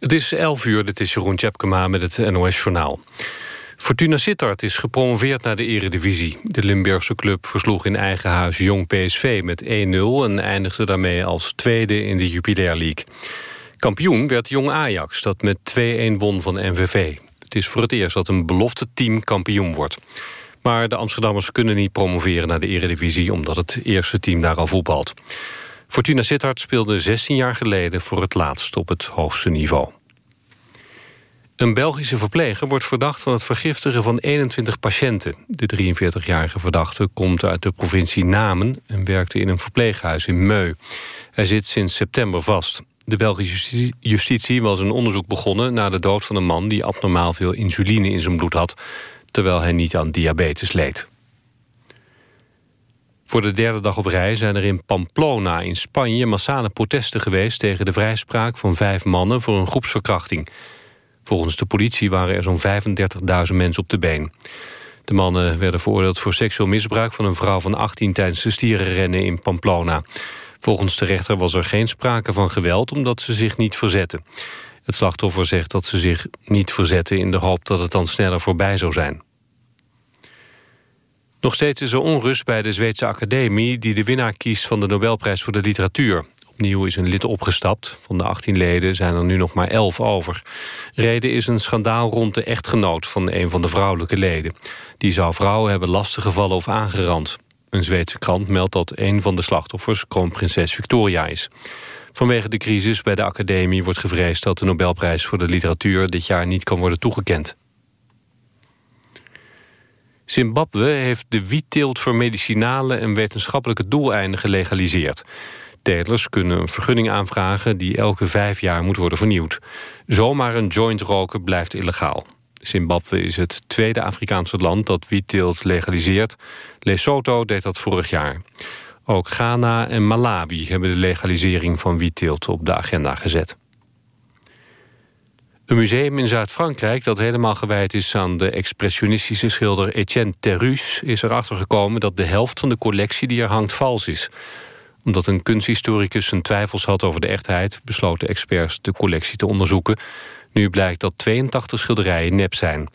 Het is 11 uur, dit is Jeroen Tjepkema met het NOS-journaal. Fortuna Sittard is gepromoveerd naar de eredivisie. De Limburgse club versloeg in eigen huis Jong PSV met 1-0... en eindigde daarmee als tweede in de Jupiler League. Kampioen werd Jong Ajax, dat met 2-1 won van NVV. Het is voor het eerst dat een belofte team kampioen wordt. Maar de Amsterdammers kunnen niet promoveren naar de eredivisie... omdat het eerste team daar al voetbalt. Fortuna Sittard speelde 16 jaar geleden voor het laatst op het hoogste niveau. Een Belgische verpleger wordt verdacht van het vergiftigen van 21 patiënten. De 43-jarige verdachte komt uit de provincie Namen... en werkte in een verpleeghuis in Meu. Hij zit sinds september vast. De Belgische justitie was een onderzoek begonnen... na de dood van een man die abnormaal veel insuline in zijn bloed had... terwijl hij niet aan diabetes leed. Voor de derde dag op rij zijn er in Pamplona in Spanje... massale protesten geweest tegen de vrijspraak van vijf mannen... voor een groepsverkrachting. Volgens de politie waren er zo'n 35.000 mensen op de been. De mannen werden veroordeeld voor seksueel misbruik... van een vrouw van 18 tijdens de stierenrennen in Pamplona. Volgens de rechter was er geen sprake van geweld... omdat ze zich niet verzetten. Het slachtoffer zegt dat ze zich niet verzetten... in de hoop dat het dan sneller voorbij zou zijn. Nog steeds is er onrust bij de Zweedse Academie... die de winnaar kiest van de Nobelprijs voor de literatuur. Opnieuw is een lid opgestapt. Van de 18 leden zijn er nu nog maar 11 over. Reden is een schandaal rond de echtgenoot van een van de vrouwelijke leden. Die zou vrouwen hebben lastiggevallen of aangerand. Een Zweedse krant meldt dat een van de slachtoffers kroonprinses Victoria is. Vanwege de crisis bij de academie wordt gevreesd dat de Nobelprijs voor de literatuur dit jaar niet kan worden toegekend. Zimbabwe heeft de wietteelt voor medicinale en wetenschappelijke doeleinden gelegaliseerd. Telers kunnen een vergunning aanvragen die elke vijf jaar moet worden vernieuwd. Zomaar een joint roken blijft illegaal. Zimbabwe is het tweede Afrikaanse land dat wietteelt legaliseert. Lesotho deed dat vorig jaar. Ook Ghana en Malawi hebben de legalisering van wietteelt op de agenda gezet. Een museum in Zuid-Frankrijk dat helemaal gewijd is aan de expressionistische schilder Etienne Terrus... is erachter gekomen dat de helft van de collectie die er hangt vals is. Omdat een kunsthistoricus zijn twijfels had over de echtheid... besloten experts de collectie te onderzoeken. Nu blijkt dat 82 schilderijen nep zijn.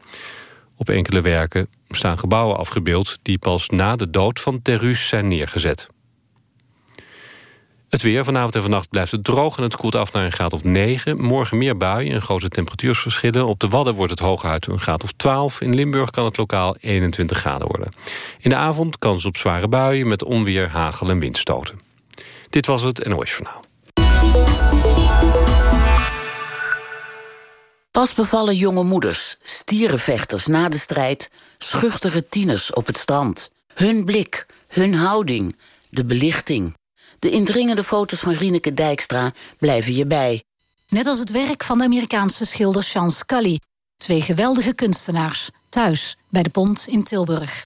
Op enkele werken staan gebouwen afgebeeld... die pas na de dood van Terrus zijn neergezet. Het weer vanavond en vannacht blijft het droog en het koelt af naar een graad of 9. Morgen meer buien en grote temperatuursverschillen. Op de Wadden wordt het hooguit een graad of 12. In Limburg kan het lokaal 21 graden worden. In de avond kans op zware buien met onweer, hagel en windstoten. Dit was het NOS Journaal. Pas bevallen jonge moeders, stierenvechters na de strijd... schuchtere tieners op het strand. Hun blik, hun houding, de belichting... De indringende foto's van Rieneke Dijkstra blijven je bij. Net als het werk van de Amerikaanse schilder Sean Scully. Twee geweldige kunstenaars, thuis bij de Pont in Tilburg.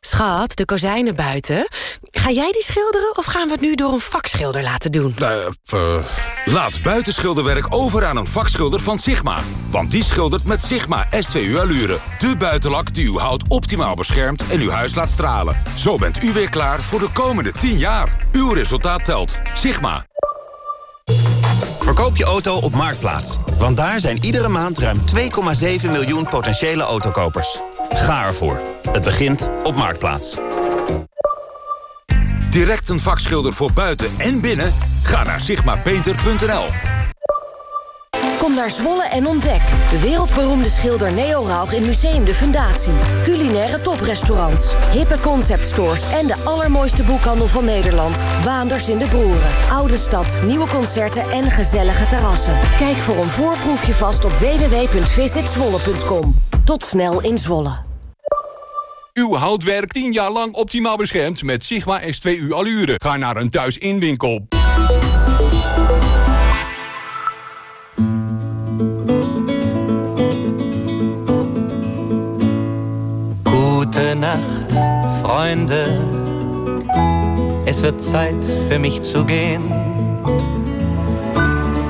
Schat, de kozijnen buiten. Ga jij die schilderen of gaan we het nu door een vakschilder laten doen? Uh, laat buitenschilderwerk over aan een vakschilder van Sigma. Want die schildert met Sigma S2U Allure. De buitenlak die uw hout optimaal beschermt en uw huis laat stralen. Zo bent u weer klaar voor de komende 10 jaar. Uw resultaat telt. Sigma. Verkoop je auto op Marktplaats. Want daar zijn iedere maand ruim 2,7 miljoen potentiële autokopers. Ga ervoor. Het begint op Marktplaats. Direct een vakschilder voor buiten en binnen? Ga naar sigmapainter.nl Kom naar Zwolle en ontdek. De wereldberoemde schilder Neo Rauch in Museum de Fundatie. Culinaire toprestaurants. Hippe conceptstores en de allermooiste boekhandel van Nederland. Waanders in de Broeren. Oude stad, nieuwe concerten en gezellige terrassen. Kijk voor een voorproefje vast op www.visitzwolle.com. Tot snel in Zwolle. Uw houtwerk 10 jaar lang optimaal beschermd met Sigma S2U Allure. Ga naar een thuisinwinkel. Gute Nacht, Freunde. Es wird Zeit für mich zu gehen.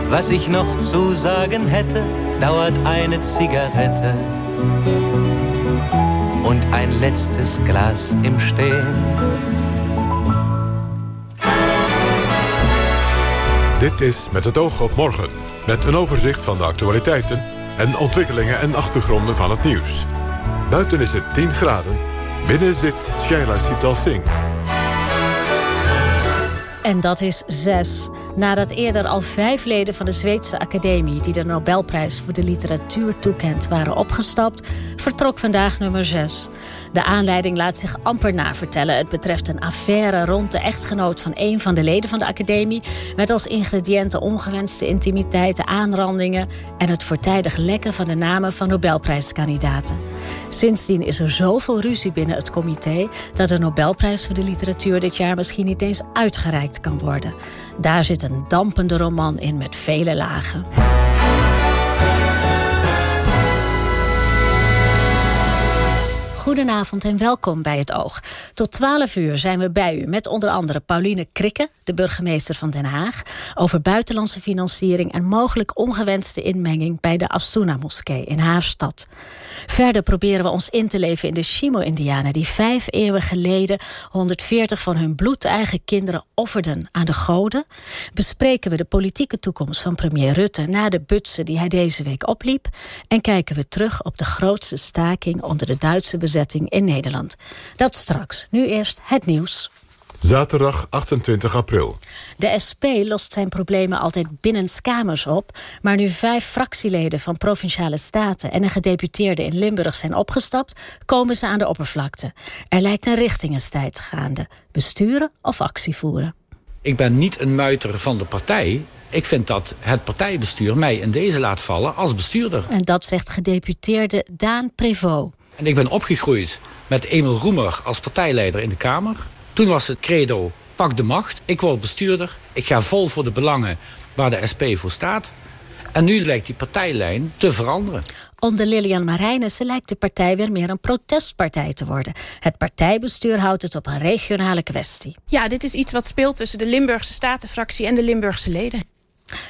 Was ich noch zu sagen hätte, dauert eine Zigarette und ein letztes Glas im Stehen. Dit is Met het oog op morgen. Met een overzicht van de actualiteiten en ontwikkelingen en achtergronden van het nieuws. Buiten is het 10 graden. Binnen zit Shaila Sital Singh. En dat is zes. Nadat eerder al vijf leden van de Zweedse Academie... die de Nobelprijs voor de literatuur toekent, waren opgestapt... vertrok vandaag nummer zes. De aanleiding laat zich amper navertellen. Het betreft een affaire rond de echtgenoot van een van de leden van de Academie... met als ingrediënten ongewenste intimiteiten, aanrandingen... en het voortijdig lekken van de namen van Nobelprijskandidaten. Sindsdien is er zoveel ruzie binnen het comité... dat de Nobelprijs voor de literatuur dit jaar misschien niet eens uitgereikt kan worden. Daar zit een dampende roman in met vele lagen. Goedenavond en welkom bij het Oog. Tot 12 uur zijn we bij u met onder andere Pauline Krikke, de burgemeester van Den Haag, over buitenlandse financiering en mogelijk ongewenste inmenging bij de Asuna-moskee in Haarstad. Verder proberen we ons in te leven in de Shimo-Indianen die vijf eeuwen geleden 140 van hun bloedeigen kinderen offerden aan de goden. Bespreken we de politieke toekomst van premier Rutte na de butsen die hij deze week opliep. En kijken we terug op de grootste staking onder de Duitse bezetting in Nederland. Dat straks. Nu eerst het nieuws. Zaterdag 28 april. De SP lost zijn problemen altijd binnenskamers op... maar nu vijf fractieleden van Provinciale Staten... en een gedeputeerde in Limburg zijn opgestapt... komen ze aan de oppervlakte. Er lijkt een richtingenstijd gaande. Besturen of actie voeren. Ik ben niet een muiter van de partij. Ik vind dat het partijbestuur mij in deze laat vallen als bestuurder. En dat zegt gedeputeerde Daan Prevot. En ik ben opgegroeid met Emil Roemer als partijleider in de Kamer. Toen was het credo, pak de macht. Ik word bestuurder. Ik ga vol voor de belangen waar de SP voor staat. En nu lijkt die partijlijn te veranderen. Onder Lilian Marijnissen lijkt de partij weer meer een protestpartij te worden. Het partijbestuur houdt het op een regionale kwestie. Ja, dit is iets wat speelt tussen de Limburgse Statenfractie en de Limburgse leden.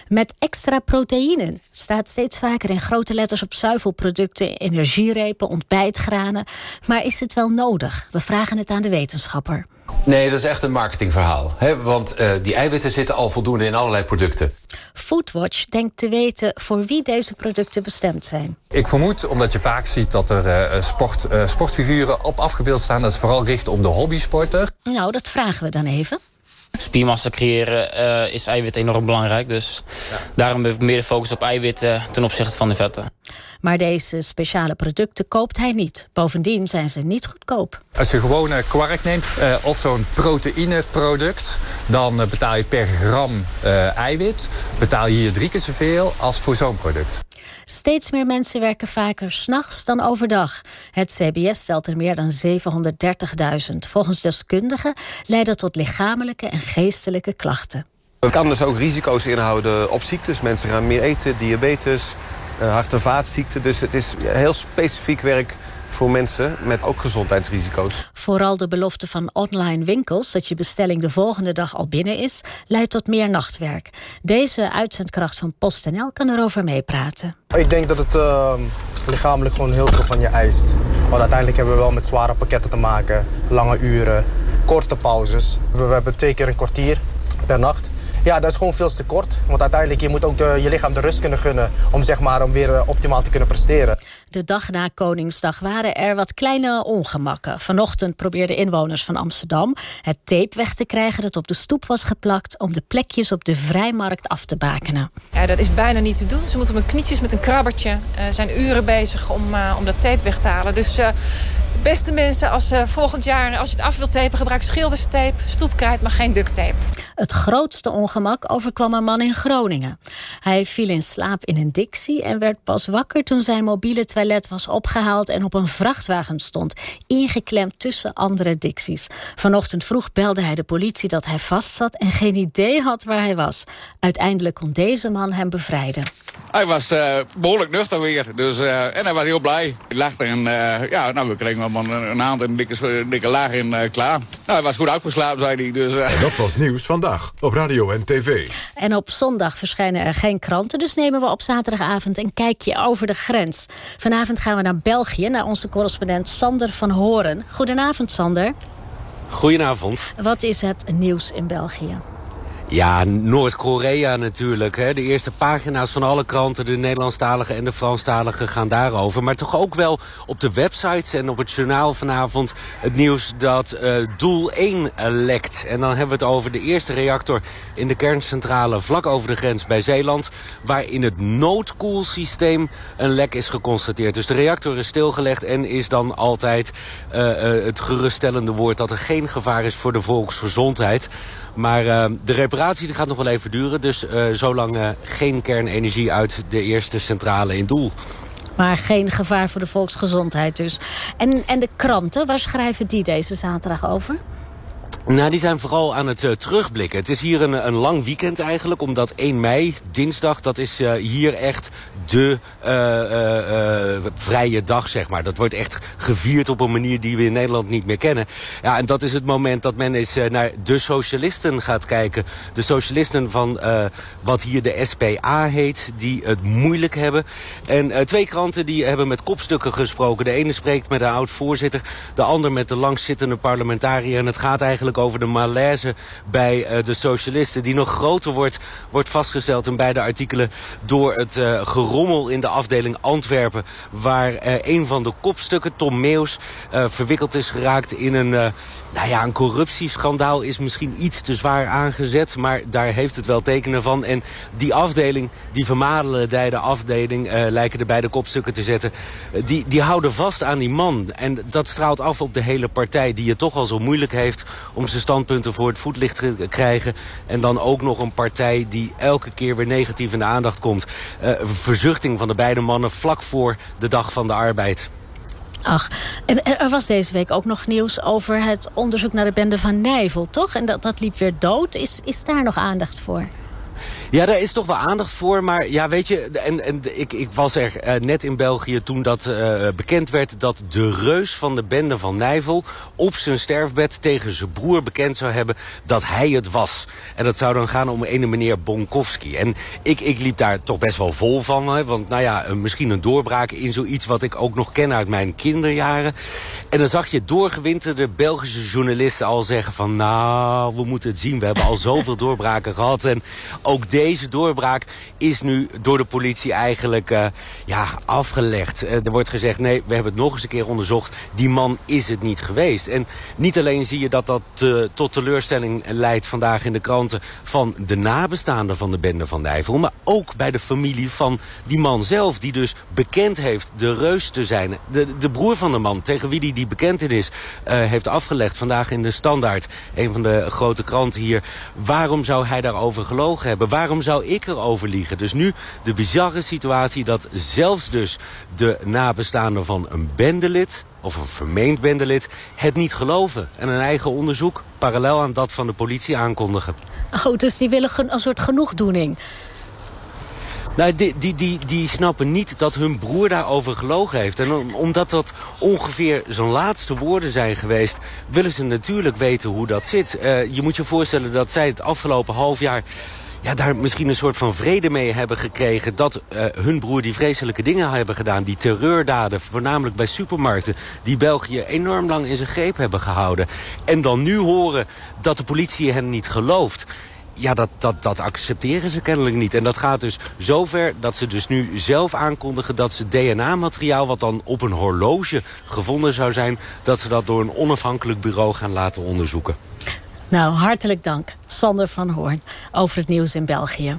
Met extra proteïnen staat steeds vaker in grote letters op zuivelproducten, energierepen, ontbijtgranen. Maar is het wel nodig? We vragen het aan de wetenschapper. Nee, dat is echt een marketingverhaal. Hè? Want uh, die eiwitten zitten al voldoende in allerlei producten. Foodwatch denkt te weten voor wie deze producten bestemd zijn. Ik vermoed, omdat je vaak ziet dat er uh, sport, uh, sportfiguren op afgebeeld staan... dat is vooral gericht op de hobbysporter. Nou, dat vragen we dan even. Spiermassa creëren uh, is eiwit enorm belangrijk. Dus ja. daarom heb ik meer de focus op eiwitten ten opzichte van de vetten. Maar deze speciale producten koopt hij niet. Bovendien zijn ze niet goedkoop. Als je gewone kwark neemt uh, of zo'n proteïneproduct... dan uh, betaal je per gram eiwit betaal je hier drie keer zoveel als voor zo'n product. Steeds meer mensen werken vaker s'nachts dan overdag. Het CBS stelt er meer dan 730.000. Volgens deskundigen leidt dat tot lichamelijke en geestelijke klachten. Het kan dus ook risico's inhouden op ziektes. Mensen gaan meer eten, diabetes, hart- en vaatziekten. Dus het is heel specifiek werk voor mensen met ook gezondheidsrisico's. Vooral de belofte van online winkels... dat je bestelling de volgende dag al binnen is... leidt tot meer nachtwerk. Deze uitzendkracht van PostNL kan erover meepraten. Ik denk dat het uh, lichamelijk gewoon heel veel van je eist. Want uiteindelijk hebben we wel met zware pakketten te maken. Lange uren, korte pauzes. We, we hebben twee keer een kwartier per nacht. Ja, dat is gewoon veel te kort. Want uiteindelijk je moet ook de, je lichaam de rust kunnen gunnen... om, zeg maar, om weer optimaal te kunnen presteren. De dag na Koningsdag waren er wat kleine ongemakken. Vanochtend probeerden inwoners van Amsterdam het tape weg te krijgen... dat op de stoep was geplakt om de plekjes op de vrijmarkt af te bakenen. Ja, dat is bijna niet te doen. Ze moeten met knietjes met een krabbertje. Uh, zijn uren bezig om, uh, om dat tape weg te halen. Dus... Uh, Beste mensen, als volgend jaar, als je het af wilt tapen... gebruik schilderstape, stoepkrijt, maar geen duct tape. Het grootste ongemak overkwam een man in Groningen. Hij viel in slaap in een dictie en werd pas wakker... toen zijn mobiele toilet was opgehaald en op een vrachtwagen stond... ingeklemd tussen andere dicties. Vanochtend vroeg belde hij de politie dat hij vastzat... en geen idee had waar hij was. Uiteindelijk kon deze man hem bevrijden. Hij was uh, behoorlijk nuchter weer, dus, uh, en hij was heel blij. Hij lachte en ja, nou, we kregen man, een hand en een dikke, dikke laag in klaar. Nou, hij was goed uitgeslapen, zei hij. Dus, En dat was nieuws vandaag op radio en tv. En op zondag verschijnen er geen kranten, dus nemen we op zaterdagavond een kijkje over de grens. Vanavond gaan we naar België, naar onze correspondent Sander van Horen. Goedenavond, Sander. Goedenavond. Wat is het nieuws in België? Ja, Noord-Korea natuurlijk. Hè. De eerste pagina's van alle kranten, de Nederlandstalige en de Franstalige, gaan daarover. Maar toch ook wel op de websites en op het journaal vanavond het nieuws dat uh, doel 1 lekt. En dan hebben we het over de eerste reactor in de kerncentrale vlak over de grens bij Zeeland. Waar in het noodkoelsysteem een lek is geconstateerd. Dus de reactor is stilgelegd en is dan altijd uh, het geruststellende woord dat er geen gevaar is voor de volksgezondheid. Maar uh, de reparatie die gaat nog wel even duren. Dus uh, zolang uh, geen kernenergie uit de eerste centrale in Doel. Maar geen gevaar voor de volksgezondheid dus. En, en de kranten, waar schrijven die deze zaterdag over? Nou, die zijn vooral aan het uh, terugblikken. Het is hier een, een lang weekend eigenlijk, omdat 1 mei, dinsdag, dat is uh, hier echt de uh, vrije dag, zeg maar. Dat wordt echt gevierd op een manier die we in Nederland niet meer kennen. Ja, en dat is het moment dat men eens naar de socialisten gaat kijken. De socialisten van wat hier de SPA heet, die het moeilijk hebben. En twee kranten die hebben met kopstukken gesproken. De ene spreekt met de oud-voorzitter, de ander met de langzittende parlementariër. En het gaat eigenlijk over de malaise bij de socialisten... die nog groter wordt, wordt vastgesteld in beide artikelen... door het uh, gerommel in de afdeling Antwerpen... waar uh, een van de kopstukken, Tom Meus, verwikkeld is geraakt in een... Nou ja, een corruptieschandaal is misschien iets te zwaar aangezet... maar daar heeft het wel tekenen van. En die afdeling, die vermadelde afdeling... Uh, lijken de beide kopstukken te zetten... Die, die houden vast aan die man. En dat straalt af op de hele partij... die het toch al zo moeilijk heeft om zijn standpunten voor het voetlicht te krijgen. En dan ook nog een partij die elke keer weer negatief in de aandacht komt. Uh, van de beide mannen vlak voor de dag van de arbeid. Ach, en er was deze week ook nog nieuws over het onderzoek naar de bende van Nijvel, toch? En dat, dat liep weer dood. Is, is daar nog aandacht voor? Ja, daar is toch wel aandacht voor. Maar ja, weet je, en, en ik, ik was er uh, net in België toen dat uh, bekend werd... dat de reus van de bende van Nijvel op zijn sterfbed tegen zijn broer bekend zou hebben... dat hij het was. En dat zou dan gaan om een meneer Bonkowski. En ik, ik liep daar toch best wel vol van. Hè, want nou ja, misschien een doorbraak in zoiets wat ik ook nog ken uit mijn kinderjaren. En dan zag je doorgewinterde Belgische journalisten al zeggen van... nou, we moeten het zien, we hebben al zoveel doorbraken gehad. En ook deze doorbraak is nu door de politie eigenlijk uh, ja, afgelegd. Uh, er wordt gezegd, nee, we hebben het nog eens een keer onderzocht. Die man is het niet geweest. En niet alleen zie je dat dat uh, tot teleurstelling leidt vandaag in de kranten... van de nabestaanden van de bende van Nijvel... maar ook bij de familie van die man zelf... die dus bekend heeft de reus te zijn. De, de broer van de man, tegen wie die, die bekentenis heeft afgelegd... vandaag in de Standaard, een van de grote kranten hier... waarom zou hij daarover gelogen hebben? Waarom zou ik erover liegen? Dus nu de bizarre situatie dat zelfs dus de nabestaanden van een bendelid of een vermeend bendelid het niet geloven. En een eigen onderzoek parallel aan dat van de politie aankondigen. Oh, dus die willen een soort genoegdoening. Nou, die, die, die, die snappen niet dat hun broer daarover gelogen heeft. En omdat dat ongeveer zijn laatste woorden zijn geweest... willen ze natuurlijk weten hoe dat zit. Uh, je moet je voorstellen dat zij het afgelopen half jaar ja, daar misschien een soort van vrede mee hebben gekregen... dat uh, hun broer die vreselijke dingen hebben gedaan. Die terreurdaden, voornamelijk bij supermarkten... die België enorm lang in zijn greep hebben gehouden. En dan nu horen dat de politie hen niet gelooft ja, dat, dat, dat accepteren ze kennelijk niet. En dat gaat dus zover dat ze dus nu zelf aankondigen... dat ze DNA-materiaal wat dan op een horloge gevonden zou zijn... dat ze dat door een onafhankelijk bureau gaan laten onderzoeken. Nou, hartelijk dank, Sander van Hoorn, over het nieuws in België.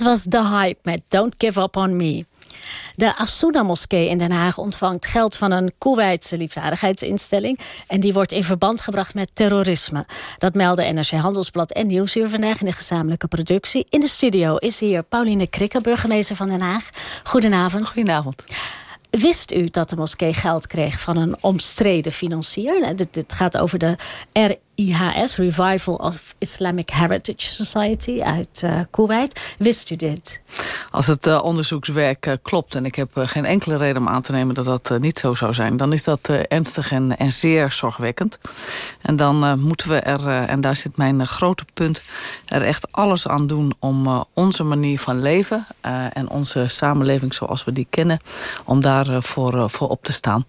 Dat was The Hype met Don't Give Up On Me. De Asuna-moskee in Den Haag ontvangt geld van een Koeweitse liefdadigheidsinstelling. En die wordt in verband gebracht met terrorisme. Dat melden NRC Handelsblad en Nieuwsuur vandaag in de gezamenlijke productie. In de studio is hier Pauline Krikke, burgemeester van Den Haag. Goedenavond. Goedenavond. Wist u dat de moskee geld kreeg van een omstreden financier? Het gaat over de RIHS, Revival of Islamic Heritage Society uit uh, Kuwait. Wist u dit? Als het uh, onderzoekswerk uh, klopt, en ik heb geen enkele reden om aan te nemen dat dat niet zo zou zijn, dan is dat ernstig en, en, zeer zorgwekkend. En dan moeten we er, en daar zit mijn grote punt, er echt alles aan doen om onze manier van leven en onze samenleving zoals we die kennen, om daar voor, voor op te staan.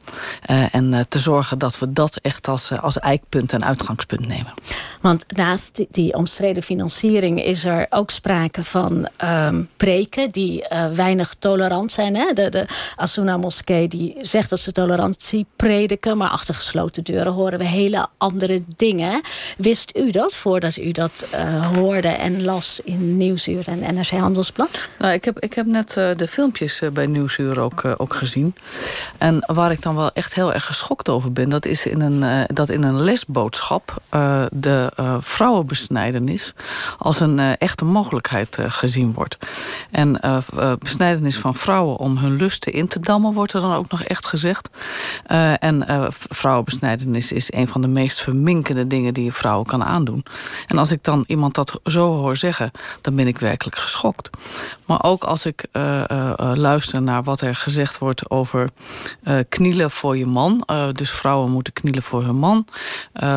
en te zorgen dat we dat echt als, als eikpunt en uitgangspunt nemen. Want naast die, omstreden financiering is er ook sprake van um, preken die uh, weinig tolerant zijn. Hè? De, de Asuna moskee die zegt dat ze tolerantie prediken, maar achter gesloten deuren horen we hele andere dingen. Wist u dat voordat u dat uh, hoorde en las in Nieuwsuur en NRC Handelsblad? Nou, ik, heb, ik heb net uh, de filmpjes bij Nieuwsuur ook, ook gezien. En waar ik dan wel echt heel erg geschokt over ben, dat is in een, dat in een lesboodschap uh, de uh, vrouwenbesnijdenis als een uh, echte mogelijkheid gezien wordt. En besnijdenis van vrouwen om hun lusten in te dammen wordt er dan ook nog echt gezegd. en vrouwenbesnijdenis is een van de meest verminkende dingen die je vrouwen kan aandoen. En als ik dan iemand dat zo hoor zeggen, dan ben ik werkelijk geschokt. Maar ook als ik luister naar wat er gezegd wordt over knielen voor je man. dus vrouwen moeten knielen voor hun man.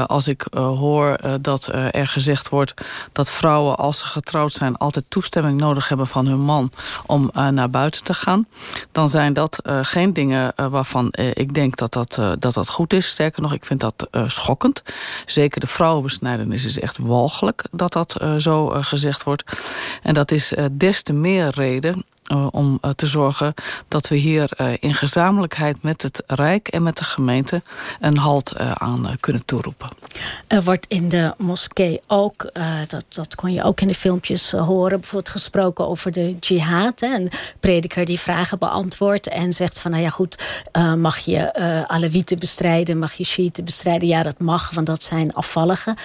als ik hoor uh, dat uh, er gezegd wordt dat vrouwen als ze getrouwd zijn altijd toestemming nodig hebben van hun man om naar buiten te gaan. Dan zijn dat geen dingen waarvan ik denk dat dat, dat dat goed is. Sterker nog, ik vind dat schokkend. Zeker de vrouwenbesnijdenis is echt walgelijk dat dat zo gezegd wordt. En dat is des te meer reden uh, om uh, te zorgen dat we hier uh, in gezamenlijkheid met het Rijk en met de gemeente een halt aan kunnen toeroepen. Er wordt in de moskee ook, dat, dat kon je ook in de filmpjes horen, bijvoorbeeld gesproken over de jihad. Hè, een prediker die vragen beantwoordt en zegt van nou ja goed, mag je Alewieten bestrijden, mag je Shiiten bestrijden? Ja dat mag, want dat zijn afvalligen.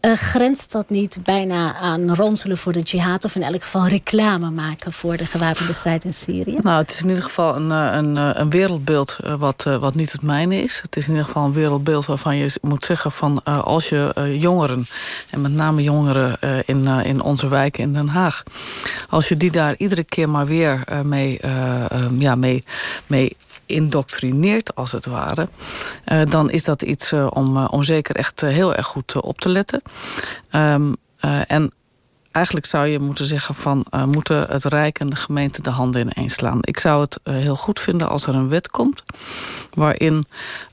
grenst dat niet bijna aan ronselen voor de jihad of in elk geval reclame maken voor de gewapende in Syrië? Nou, het is in ieder geval een, eh, een, eh, een wereldbeeld eh, wat, wat niet het mijne is. Het is in ieder geval een wereldbeeld waarvan je moet zeggen van als je jongeren, en met name jongeren in, in onze wijken in Den Haag, als je die daar iedere keer maar weer mee, ja, mee, mee indoctrineert als het ware... Dan is dat iets om, om zeker echt heel erg goed op te letten. Um, en eigenlijk zou je moeten zeggen van... Uh, moeten het Rijk en de gemeente de handen ineens slaan. Ik zou het uh, heel goed vinden als er een wet komt... waarin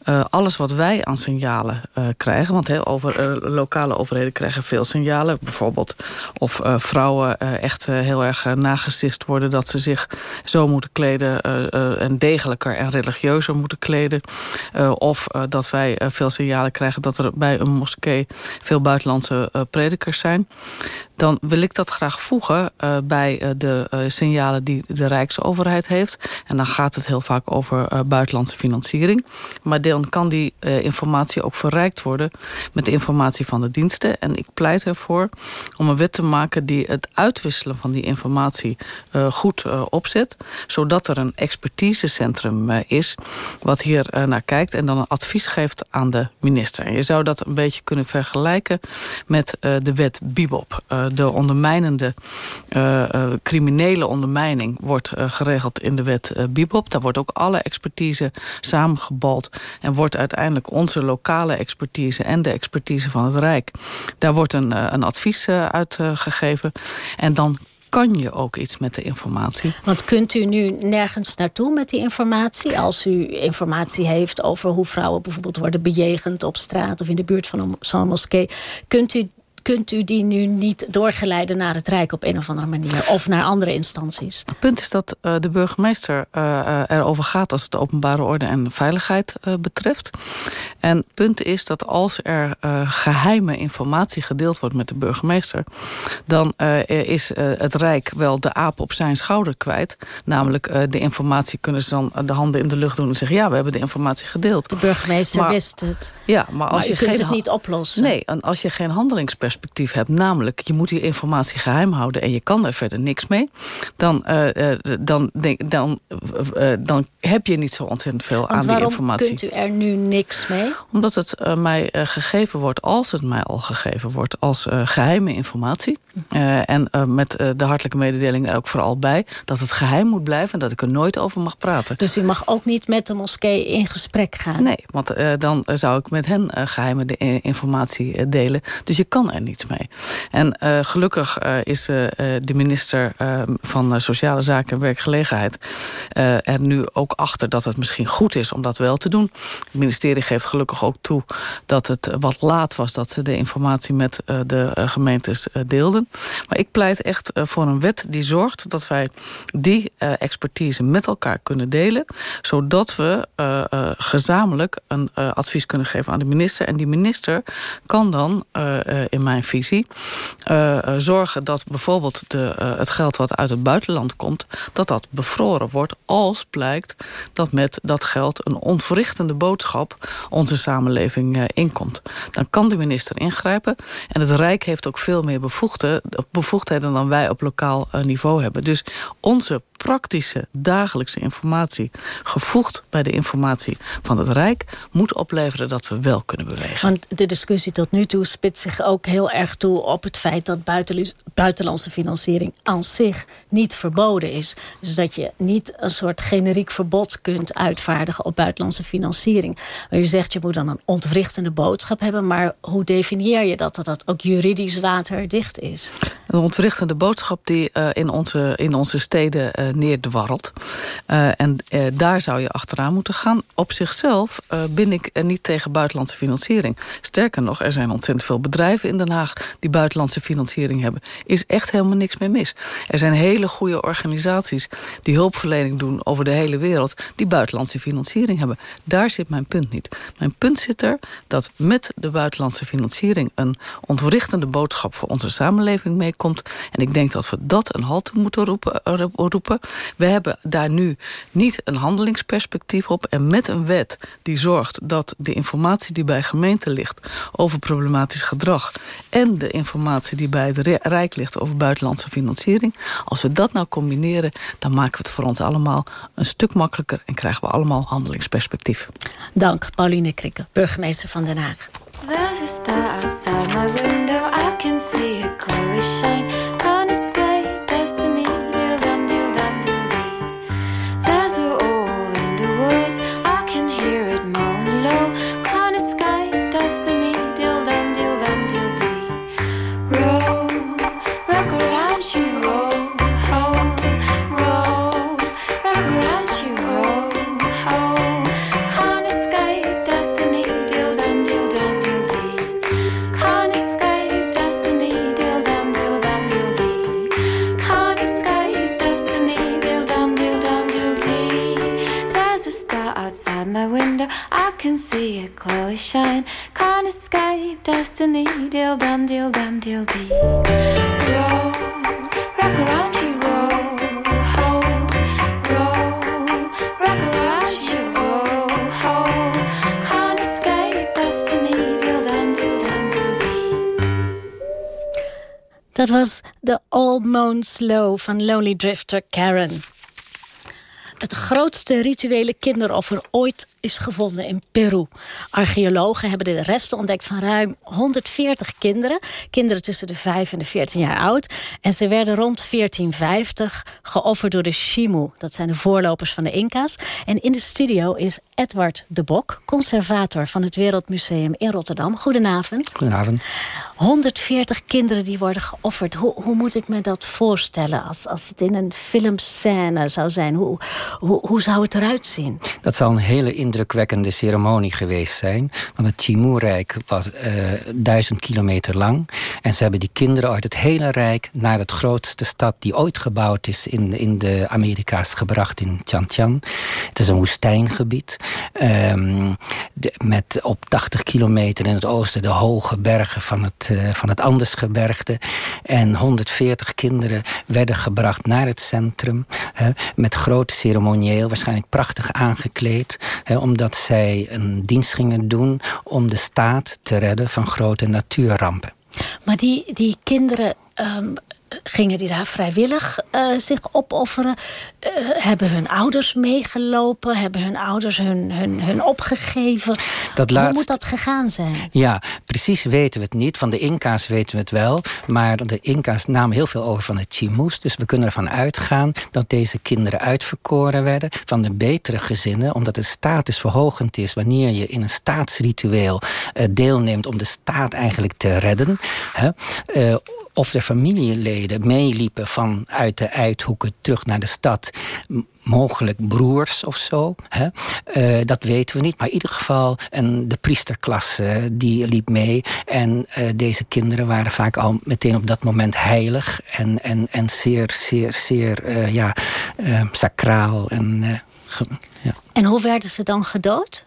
uh, alles wat wij aan signalen krijgen... want heel over, lokale overheden krijgen veel signalen. Bijvoorbeeld of vrouwen echt heel erg nagesist worden... dat ze zich zo moeten kleden en degelijker en religieuzer moeten kleden. of dat wij veel signalen krijgen dat er bij een moskee... veel buitenlandse predikers zijn dan wil ik dat graag voegen bij de signalen die de Rijksoverheid heeft. En dan gaat het heel vaak over buitenlandse financiering. Maar dan kan die informatie ook verrijkt worden met de informatie van de diensten. En ik pleit ervoor om een wet te maken die het uitwisselen van die informatie goed opzet. Zodat er een expertisecentrum is wat hier naar kijkt en dan een advies geeft aan de minister. Je zou dat een beetje kunnen vergelijken met de wet Bibop de ondermijnende criminele ondermijning wordt geregeld in de wet Bibop. Daar wordt ook alle expertise en wordt uiteindelijk onze lokale expertise en de expertise van het Rijk. Daar wordt een, een advies uitgegeven en dan kan je ook iets met de informatie. Want kunt u nu nergens naartoe met die informatie? Als u informatie heeft over hoe vrouwen bijvoorbeeld worden bejegend op straat... of in de buurt van een moskee... kunt u kunt u die nu niet doorgeleiden naar het Rijk op een of andere manier? Of naar andere instanties? Het punt is dat uh, de burgemeester uh, erover gaat als het de openbare orde en veiligheid uh, betreft. En het punt is dat als er geheime informatie gedeeld wordt met de burgemeester... dan is het Rijk wel de aap op zijn schouder kwijt. Namelijk de informatie kunnen ze dan de handen in de lucht doen en zeggen... ja, we hebben de informatie gedeeld. De burgemeester maar, wist het. Ja, maar als maar je kunt geen het niet oplossen. Nee, en als je geen handelingsperspectief hebt... namelijk je moet die informatie geheim houden... en je kan er verder niks mee... dan, uh, dan, denk, dan, uh, dan heb je niet zo ontzettend veel Want aan die informatie. kunt u er nu niks mee? Omdat het uh, mij gegeven wordt, als het mij al gegeven wordt... als geheime informatie. en met de hartelijke mededeling er ook vooral bij... dat het geheim moet blijven en dat ik er nooit over mag praten. Dus u mag ook niet met de moskee in gesprek gaan? Nee, want dan zou ik met hen geheime de informatie delen. Dus je kan er niets mee. En uh, gelukkig uh, is uh, de minister van Sociale Zaken en Werkgelegenheid er nu ook achter dat het misschien goed is om dat wel te doen. Het ministerie geeft gelukkig ook toe dat het wat laat was dat ze de informatie met de gemeentes deelden. Maar ik pleit echt voor een wet die zorgt dat wij die expertise met elkaar kunnen delen. Zodat we gezamenlijk een advies kunnen geven aan de minister. En die minister kan dan, in mijn visie, uh, zorgen dat bijvoorbeeld de, uh, het geld wat uit het buitenland komt, dat dat bevroren wordt als blijkt dat met dat geld een onverrichtende boodschap onze samenleving inkomt. Dan kan de minister ingrijpen en het Rijk heeft ook veel meer bevoegdheden dan wij op lokaal niveau hebben. Dus onze praktische dagelijkse informatie... gevoegd bij de informatie van het Rijk... moet opleveren dat we wel kunnen bewegen. Want de discussie tot nu toe spitst zich ook heel erg toe... op het feit dat buitenlandse financiering aan zich niet verboden is. Dus dat je niet een soort generiek verbod kunt uitvaardigen... op buitenlandse financiering. Je zegt, je moet dan een ontwrichtende boodschap hebben... maar hoe definieer je dat, dat dat ook juridisch waterdicht is? Een ontwrichtende boodschap die uh, in, onze, in onze steden... Uh, neerdwarrelt. Uh, en daar zou je achteraan moeten gaan. Op zichzelf ben ik niet tegen buitenlandse financiering. Sterker nog, er zijn ontzettend veel bedrijven in Den Die buitenlandse financiering hebben. Is echt helemaal niks meer mis. Er zijn hele goede organisaties die hulpverlening doen over de hele wereld... die buitenlandse financiering hebben. Daar zit mijn punt niet. Mijn punt zit er dat met de buitenlandse financiering... een ontwrichtende boodschap voor onze samenleving meekomt. En ik denk dat we dat een halt moeten roepen, roepen. We hebben daar nu niet een handelingsperspectief op. En met een wet die zorgt dat de informatie die bij gemeenten ligt... over problematisch gedrag... en de informatie die bij het Rijk ligt over buitenlandse financiering... als we dat nou combineren, dan maken we het voor ons allemaal een stuk makkelijker... en krijgen we allemaal handelingsperspectief. Dank, Pauline Krikke, burgemeester van Den Haag. There's a star outside my window, I can see it clearly shine. Shine. Can't escape destiny. Deal dum, deal dum, deal dee. Roll, rock around you. Deal deal deal. Dat was de Almost Slow van Lonely Drifter Karen. Het grootste rituele kinderoffer ooit is gevonden in Peru. Archeologen hebben de resten ontdekt van ruim 140 kinderen. Kinderen tussen de 5 en de 14 jaar oud. En ze werden rond 1450 geofferd door de Shimu. Dat zijn de voorlopers van de Inca's. En in de studio is Edward de Bok, conservator van het Wereldmuseum in Rotterdam. Goedenavond. Goedenavond. 140 kinderen die worden geofferd. Hoe, hoe moet ik me dat voorstellen als, als het in een filmscène zou zijn? Hoe, hoe, hoe zou het eruit zien? Dat zal een hele indrukwekkende ceremonie geweest zijn. Want het Timur-rijk was uh, duizend kilometer lang. En ze hebben die kinderen uit het hele rijk naar het grootste stad die ooit gebouwd is in, in de Amerika's gebracht, in Tiantian. Het is een woestijngebied. De, met op 80 kilometer in het oosten de hoge bergen van het, uh, van het Andesgebergte. En 140 kinderen werden gebracht naar het centrum. Met groot ceremonieel, waarschijnlijk prachtig aangekleed. Omdat zij een dienst gingen doen om de staat te redden van grote natuurrampen. Maar die, die kinderen um, gingen die daar vrijwillig uh, zich opofferen? Uh, hebben hun ouders meegelopen? Hebben hun ouders hun, hun, hun opgegeven? Dat Hoe laatst... moet dat gegaan zijn? Ja, precies weten we het niet. Van de Inca's weten we het wel. Maar de Inca's namen heel veel over van de Chimus. Dus we kunnen ervan uitgaan dat deze kinderen uitverkoren werden... van de betere gezinnen, omdat het statusverhogend is... wanneer je in een staatsritueel uh, deelneemt om de staat eigenlijk te redden... Hè? Of de familieleden meeliepen vanuit de uithoeken terug naar de stad. Mogelijk broers of zo. Hè? Uh, dat weten we niet. Maar in ieder geval en de priesterklasse die liep mee. En uh, deze kinderen waren vaak al meteen op dat moment heilig. En, en, en zeer, zeer, zeer ja, sacraal. En, ja. en hoe werden ze dan gedood?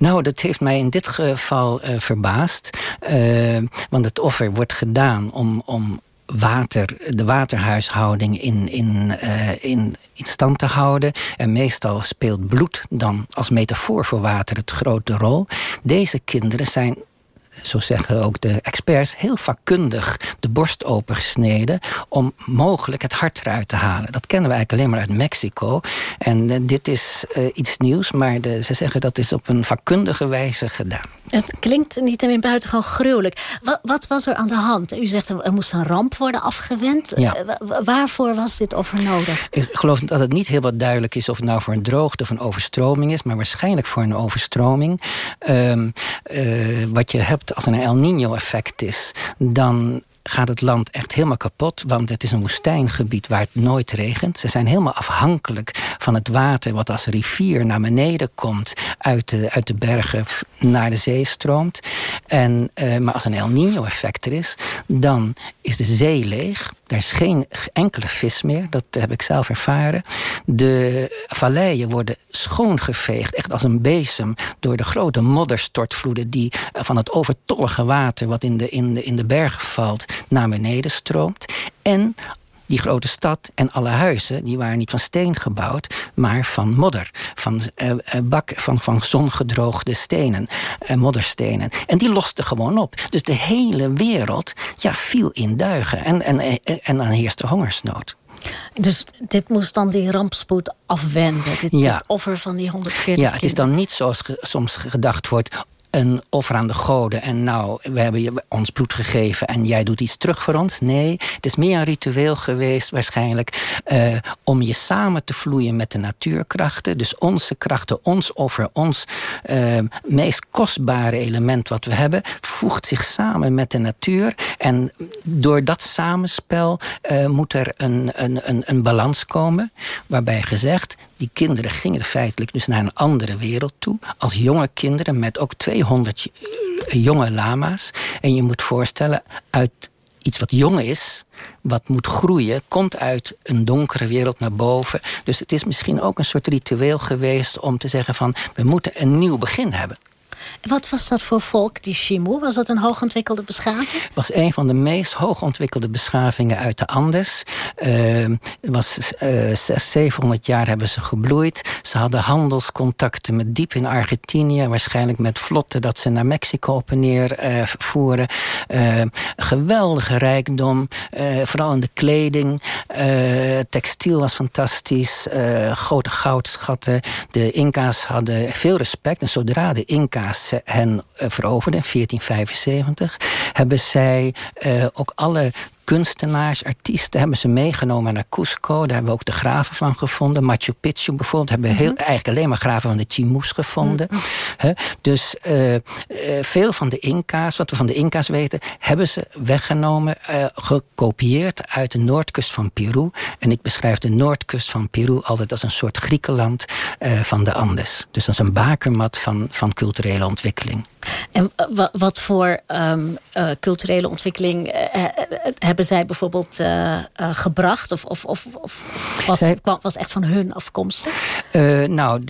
Nou, dat heeft mij in dit geval uh, verbaasd. Uh, want het offer wordt gedaan om, om water, de waterhuishouding in, in, uh, in, in stand te houden. En meestal speelt bloed dan als metafoor voor water het grote rol. Deze kinderen zijn zo zeggen ook de experts, heel vakkundig de borst opengesneden om mogelijk het hart eruit te halen. Dat kennen we eigenlijk alleen maar uit Mexico. En uh, dit is uh, iets nieuws, maar de, ze zeggen dat is op een vakkundige wijze gedaan. Het klinkt niet alleen buitengewoon gruwelijk. Wat, wat, was er aan de hand? U zegt er moest een ramp worden afgewend. Ja. Uh, waarvoor was dit offer nodig? Ik geloof dat het niet heel wat duidelijk is of het nou voor een droogte of een overstroming is, maar waarschijnlijk voor een overstroming. Um, wat je hebt als er een El Nino-effect is, dan gaat het land echt helemaal kapot. Want het is een woestijngebied waar het nooit regent. Ze zijn helemaal afhankelijk van het water... wat als rivier naar beneden komt... uit de, uit de bergen naar de zee stroomt. En, uh, maar als een El Nino-effect er is... dan is de zee leeg. Er is geen enkele vis meer. Dat heb ik zelf ervaren. De valleien worden schoongeveegd. Echt als een bezem. Door de grote modderstortvloeden... die van het overtollige water... wat in de, in de, in de bergen valt naar beneden stroomt. En die grote stad en alle huizen, die waren niet van steen gebouwd, maar van modder. Van, uh, bak, van, van zongedroogde stenen, uh, modderstenen. En die losten gewoon op. Dus de hele wereld ja, viel in duigen. En, en, en dan heerste hongersnood. Dus dit moest dan die rampspoed afwenden. Dit, ja. dit offer van die 140 Ja, het is dan niet zoals ge, soms gedacht wordt een offer aan de goden en nou, we hebben je ons bloed gegeven en jij doet iets terug voor ons. Nee, het is meer een ritueel geweest waarschijnlijk uh, om je samen te vloeien met de natuurkrachten. Dus onze krachten, ons offer, ons uh, meest kostbare element wat we hebben, voegt zich samen met de natuur. En door dat samenspel uh, moet er een, een, een, een balans komen, waarbij gezegd, die kinderen gingen feitelijk dus naar een andere wereld toe. Als jonge kinderen met ook 200 jonge lama's. En je moet voorstellen, uit iets wat jong is, wat moet groeien, komt uit een donkere wereld naar boven. Dus het is misschien ook een soort ritueel geweest om te zeggen van we moeten een nieuw begin hebben. Wat was dat voor volk, die Shimu? Was dat een hoogontwikkelde beschaving? Het was een van de meest hoogontwikkelde beschavingen uit de Andes. Uh, was uh, 600, 700 jaar hebben ze gebloeid. Ze hadden handelscontacten met diep in Argentinië. Waarschijnlijk met vlotten dat ze naar Mexico op en neer uh, voeren. Uh, geweldige rijkdom. vooral in de kleding. textiel was fantastisch. grote goudschatten. De Inca's hadden veel respect. En zodra de Inca's hen uh, veroverden in 1475, hebben zij uh, ook alle kunstenaars, artiesten hebben ze meegenomen naar Cusco. Daar hebben we ook de graven van gevonden. Machu Picchu bijvoorbeeld hebben we heel, Mhm. eigenlijk alleen maar graven van de Chimus gevonden. Mhm. Dus eh, eh, veel van de Inca's, wat we van de Inca's weten, hebben ze weggenomen, eh, gekopieerd uit de noordkust van Peru. En ik beschrijf de noordkust van Peru altijd als een soort Griekenland van de Andes. Dus dat is een bakermat van, van culturele ontwikkeling. En wa- wat voor ehm, eh, culturele ontwikkeling eh, eh, hebben zij bijvoorbeeld gebracht? Of, of, of, of was, Zij- was echt van hun afkomstig? Eh, nou,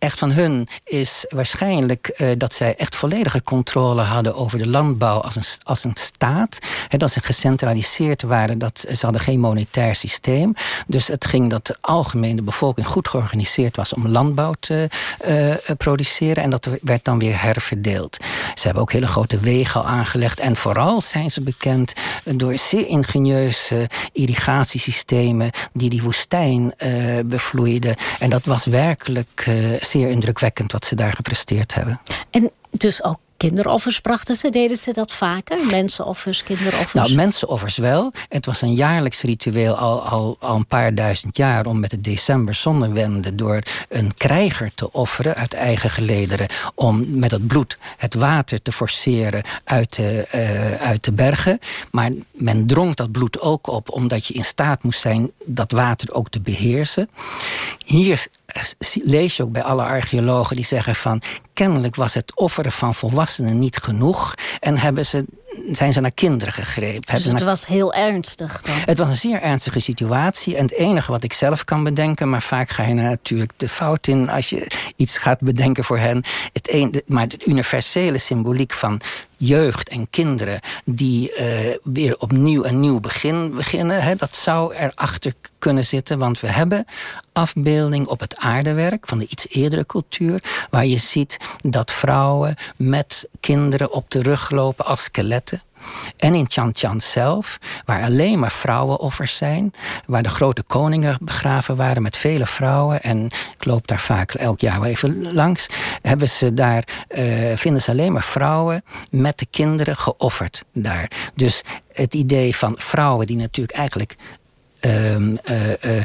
echt van hun is waarschijnlijk eh, dat zij echt volledige controle hadden over de landbouw als een, als een staat. Dat ze gecentraliseerd waren, dat, ze hadden geen monetair systeem. Dus het ging dat de algemene bevolking goed georganiseerd was om landbouw te eh, eh, produceren. En dat werd dan weer herverdeeld. Ze hebben ook hele grote wegen al aangelegd. En vooral zijn ze bekend door zeer ingenieuze irrigatiesystemen die die woestijn eh, bevloeiden. En dat was werkelijk zeer indrukwekkend wat ze daar gepresteerd hebben. En dus ook kinderoffers brachten ze. Deden ze dat vaker? Mensenoffers, kinderoffers? Nou, mensenoffers wel. Het was een jaarlijks ritueel al, al, al een paar duizend jaar... om met de december zonnewende door een krijger te offeren... uit eigen gelederen, om met het bloed het water te forceren uit de, eh, uit de bergen. Maar men dronk dat bloed ook op... omdat je in staat moest zijn dat water ook te beheersen. Hier lees je ook bij alle archeologen die zeggen van... kennelijk was het offeren van volwassenen niet genoeg... en hebben ze, zijn ze naar kinderen gegrepen. dus het naar- was heel ernstig dan. het was een zeer ernstige situatie. En het enige wat ik zelf kan bedenken... maar vaak ga je natuurlijk de fout in... als je iets gaat bedenken voor hen. Het een, maar de universele symboliek van jeugd en kinderen... die eh, weer opnieuw een nieuw begin beginnen... Hè, dat zou erachter kunnen zitten. Want we hebben afbeelding op het aardewerk... van de iets eerdere cultuur... waar je ziet dat vrouwen met kinderen op de rug lopen als skeletten... En in Chan Chan zelf, waar alleen maar vrouwenoffers zijn... waar de grote koningen begraven waren met vele vrouwen... en ik loop daar vaak elk jaar wel even langs... Hebben ze daar, eh, vinden ze alleen maar vrouwen met de kinderen geofferd daar. Dus het idee van vrouwen die natuurlijk eigenlijk ehm, eh, eh, eh,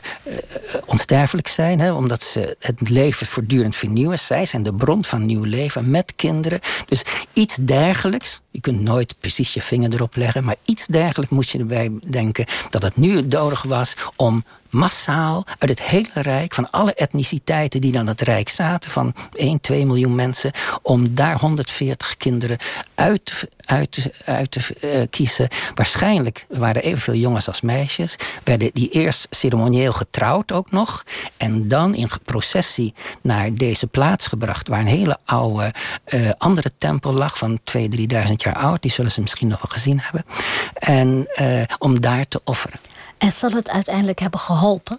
onsterfelijk zijn, hè, omdat ze het leven voortdurend vernieuwen. Zij zijn de bron van nieuw leven met kinderen. Dus iets dergelijks, je kunt nooit precies je vinger erop leggen, maar iets dergelijks moet je erbij denken dat het nu nodig was om massaal uit het hele Rijk, van alle etniciteiten die dan het Rijk zaten, van 1, 2 miljoen mensen, om daar 140 kinderen uit, te- uit, uit te eh, kiezen. Waarschijnlijk waren evenveel jongens als meisjes. Werden die eerst ceremonieel getrouwd ook nog. En dan in processie naar deze plaats gebracht, waar een hele oude eh, andere tempel lag van 2.000, 3.000 jaar oud. Die zullen ze misschien nog wel gezien hebben. En eh, om daar te offeren. En zal het uiteindelijk hebben geholpen?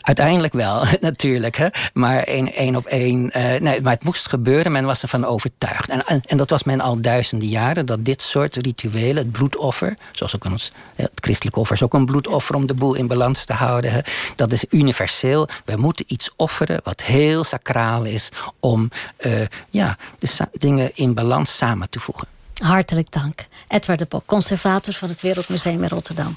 Uiteindelijk wel, natuurlijk. Hè? Maar één, één op één. eh, nee, maar het moest gebeuren. Men was ervan overtuigd. En, en, en dat was men al duizenden jaren. Dat dit soort rituelen, het bloedoffer. Zoals ook ons, het christelijk offer is ook een bloedoffer om de boel in balans te houden. Hè? Dat is universeel. Wij moeten iets offeren wat heel sacraal is. Om eh, ja, de dingen in balans samen te voegen. Hartelijk dank. Edward de Bok, conservator van het Wereldmuseum in Rotterdam.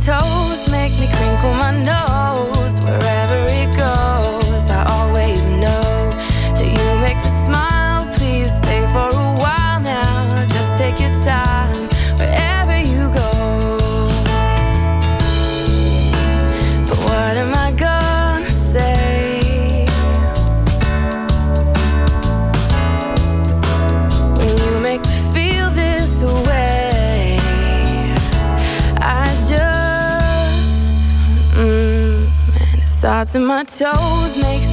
start to my toes, makes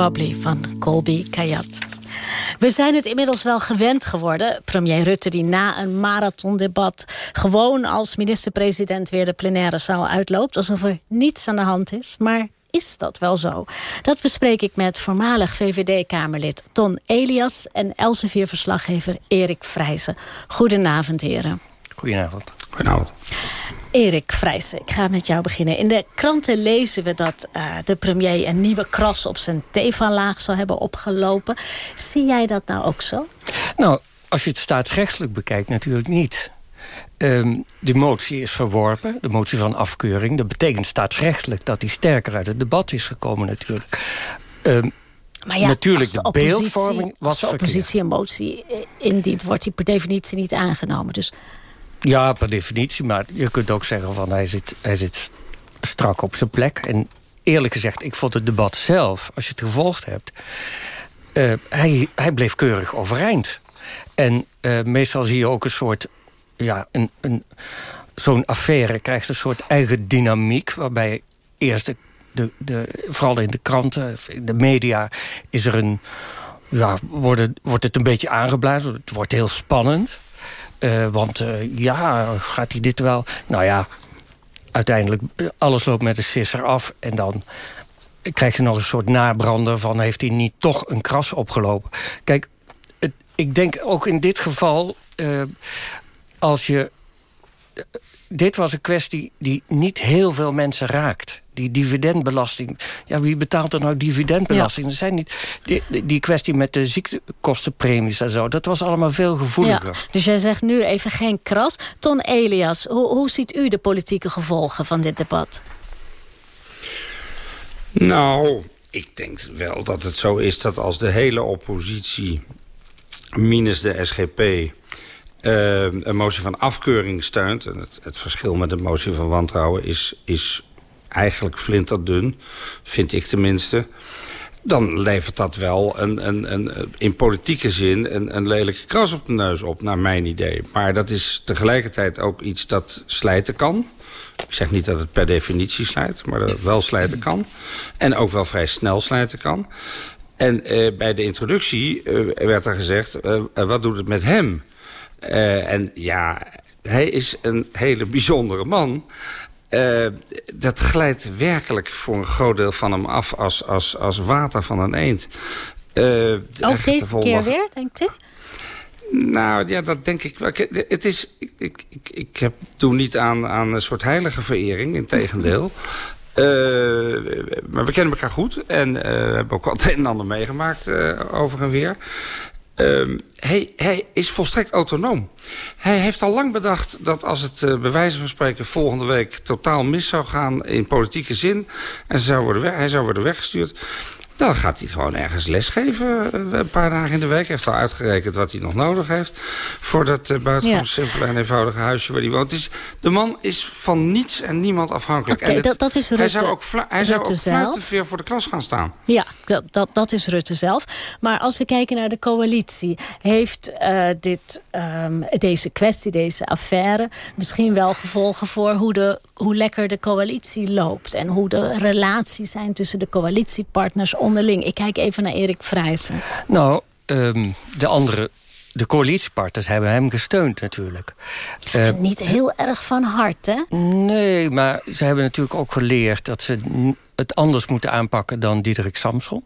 Bubbly van Colby Kayat. We zijn het inmiddels wel gewend geworden. Premier Rutte die na een marathondebat... gewoon als minister-president weer de plenaire zaal uitloopt... alsof er niets aan de hand is. Maar is dat wel zo? Dat bespreek ik met voormalig VVD-Kamerlid Ton Elias... en Elsevier-verslaggever Erik Vrijzen. Goedenavond, heren. Goedenavond. Goedenavond. Erik Vrijsen, ik ga met jou beginnen. In de kranten lezen we dat eh, de premier een nieuwe kras op zijn Teva-laag zou hebben opgelopen. Zie jij dat nou ook zo? Nou, als je het staatsrechtelijk bekijkt, natuurlijk niet. Ehm, de motie is verworpen, de motie van afkeuring. Dat betekent staatsrechtelijk dat hij sterker uit het debat is gekomen, natuurlijk. Ehm, Maar ja, natuurlijk, de, beeldvorming was als de oppositie een motie indient, wordt die per definitie niet aangenomen. Dus Ja, per definitie. Maar je kunt ook zeggen van hij zit, hij zit strak op zijn plek. En eerlijk gezegd, ik vond het debat zelf, als je het gevolgd hebt... eh, hij, hij bleef keurig overeind. En eh, meestal zie je ook een soort... Ja, een, een, zo'n affaire krijgt een soort eigen dynamiek... waarbij eerst, de, de, vooral in de kranten, in de media... is er een, ja, worden, wordt het een beetje aangeblazen. Het wordt heel spannend. Eh, want eh, ja, gaat hij dit wel? Nou ja, uiteindelijk, eh, alles loopt met een sisser af. En dan krijg je nog een soort nabrander van... heeft hij niet toch een kras opgelopen? Kijk, het, ik denk ook in dit geval... als je... dit was een kwestie die niet heel veel mensen raakt. Die dividendbelasting. Ja, wie betaalt er nou dividendbelasting? Er zijn niet, die, die kwestie met de ziektekostenpremies en zo... dat was allemaal veel gevoeliger. ja, dus jij zegt nu even geen kras. Ton Elias, hoe, hoe ziet u de politieke gevolgen van dit debat? Nou, ik denk wel dat het zo is dat als de hele oppositie... minus de SGP eh, een motie van afkeuring steunt... en het, het verschil met een motie van wantrouwen is, is eigenlijk flinterdun... vind ik tenminste... dan levert dat wel een, een, een, in politieke zin een, een lelijke kras op de neus op, naar mijn idee. Maar dat is tegelijkertijd ook iets dat slijten kan... Ik zeg niet dat het per definitie slijt, maar dat het wel slijten kan. En ook wel vrij snel slijten kan. En eh, bij de introductie eh, werd er gezegd, eh, wat doet het met hem? Eh, en ja, hij is een hele bijzondere man. Eh, dat glijdt werkelijk voor een groot deel van hem af als, als, als water van een eend. Eh, Ook deze keer weer, denkt u? nou, ja, dat denk ik wel. Kijk, Het is, ik, ik, ik, ik heb, doe niet aan, aan een soort heilige verering, in tegendeel. Eh, maar we kennen elkaar goed en eh, hebben ook wel het een en ander meegemaakt eh, over en weer. Ehm, hij, is volstrekt autonoom. Hij heeft al lang bedacht dat als het eh, bij wijze van spreken volgende week totaal mis zou gaan in politieke zin en zou worden hij zou worden weggestuurd, dan gaat hij gewoon ergens lesgeven. eh, Een paar dagen in de week. Hij heeft al uitgerekend wat hij nog nodig heeft. Voor dat eh, buitengewoon Ja. simpele en eenvoudige huisje waar hij woont. Dus de man is van niets en niemand afhankelijk. En het- dat- dat is hij Rutte- zou ook, hij zou ook zelf. weer voor de klas gaan staan. Ja, dat, dat, dat is Rutte zelf. Maar als we kijken naar de coalitie... heeft eh, dit, ehm, deze kwestie, deze affaire... misschien wel gevolgen voor hoe, de, hoe lekker de coalitie loopt... en hoe de relaties zijn tussen de coalitiepartners onderling. Ik kijk even naar Erik Vrijsen. Nou, ehm, de andere, de coalitiepartners hebben hem gesteund natuurlijk. Eh, Niet heel erg van hart, hè? Nee, maar ze hebben natuurlijk ook geleerd dat ze het anders moeten aanpakken dan Diederik Samson.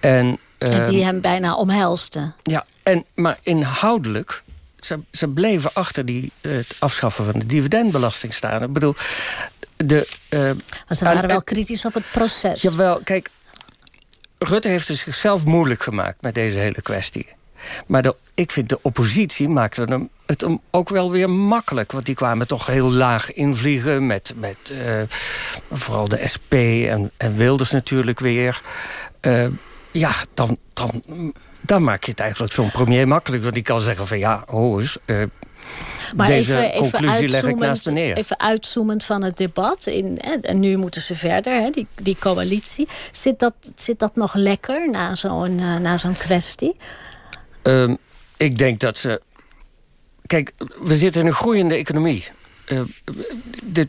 En, en die ehm, hem bijna omhelste. Ja, en, maar inhoudelijk, ze, ze bleven achter die, eh, het afschaffen van de dividendbelasting staan. Ik bedoel, de... eh, Maar ze waren en- wel kritisch op het proces. Jawel, kijk, Rutte heeft het zichzelf moeilijk gemaakt met deze hele kwestie. Maar de, ik vind de oppositie maakte hem, het hem ook wel weer makkelijk. Want die kwamen toch heel laag invliegen met, met uh, vooral de SP en, en Wilders natuurlijk weer. Uh, ja, dan, dan, dan maak je het eigenlijk zo'n premier makkelijk. Want die kan zeggen van ja, ho eens... Uh, maar Deze even, even conclusie leg ik naast me neer. Even uitzoomend van het debat. In, en nu moeten ze verder, hè, die, die coalitie. Zit dat, zit dat nog lekker na zo'n uh, na zo'n kwestie? Um, ik denk dat ze... Kijk, we zitten in een groeiende economie. Uh, dit,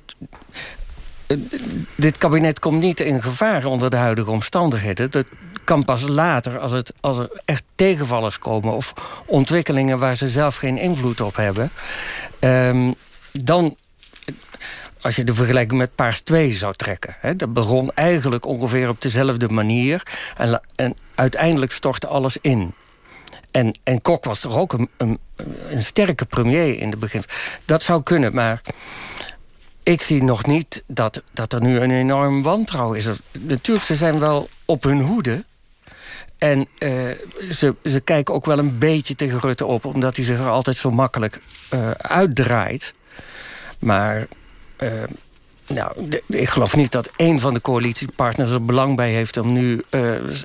dit kabinet komt niet in gevaar onder de huidige omstandigheden. Dat kan pas later, als, het, als er echt tegenvallers komen... of ontwikkelingen waar ze zelf geen invloed op hebben... Um, dan als je de vergelijking met Paars 2 zou trekken. Hè, dat begon eigenlijk ongeveer op dezelfde manier. En, en uiteindelijk stortte alles in. En, en Kok was toch ook een, een, een sterke premier in het begin. Dat zou kunnen, maar ik zie nog niet dat, dat er nu een enorm wantrouwen is. Natuurlijk, ze zijn wel op hun hoede. En uh, ze, ze kijken ook wel een beetje tegen Rutte op... omdat hij zich er altijd zo makkelijk uh, uitdraait. Maar uh, nou, de, ik geloof niet dat één van de coalitiepartners er belang bij heeft... om nu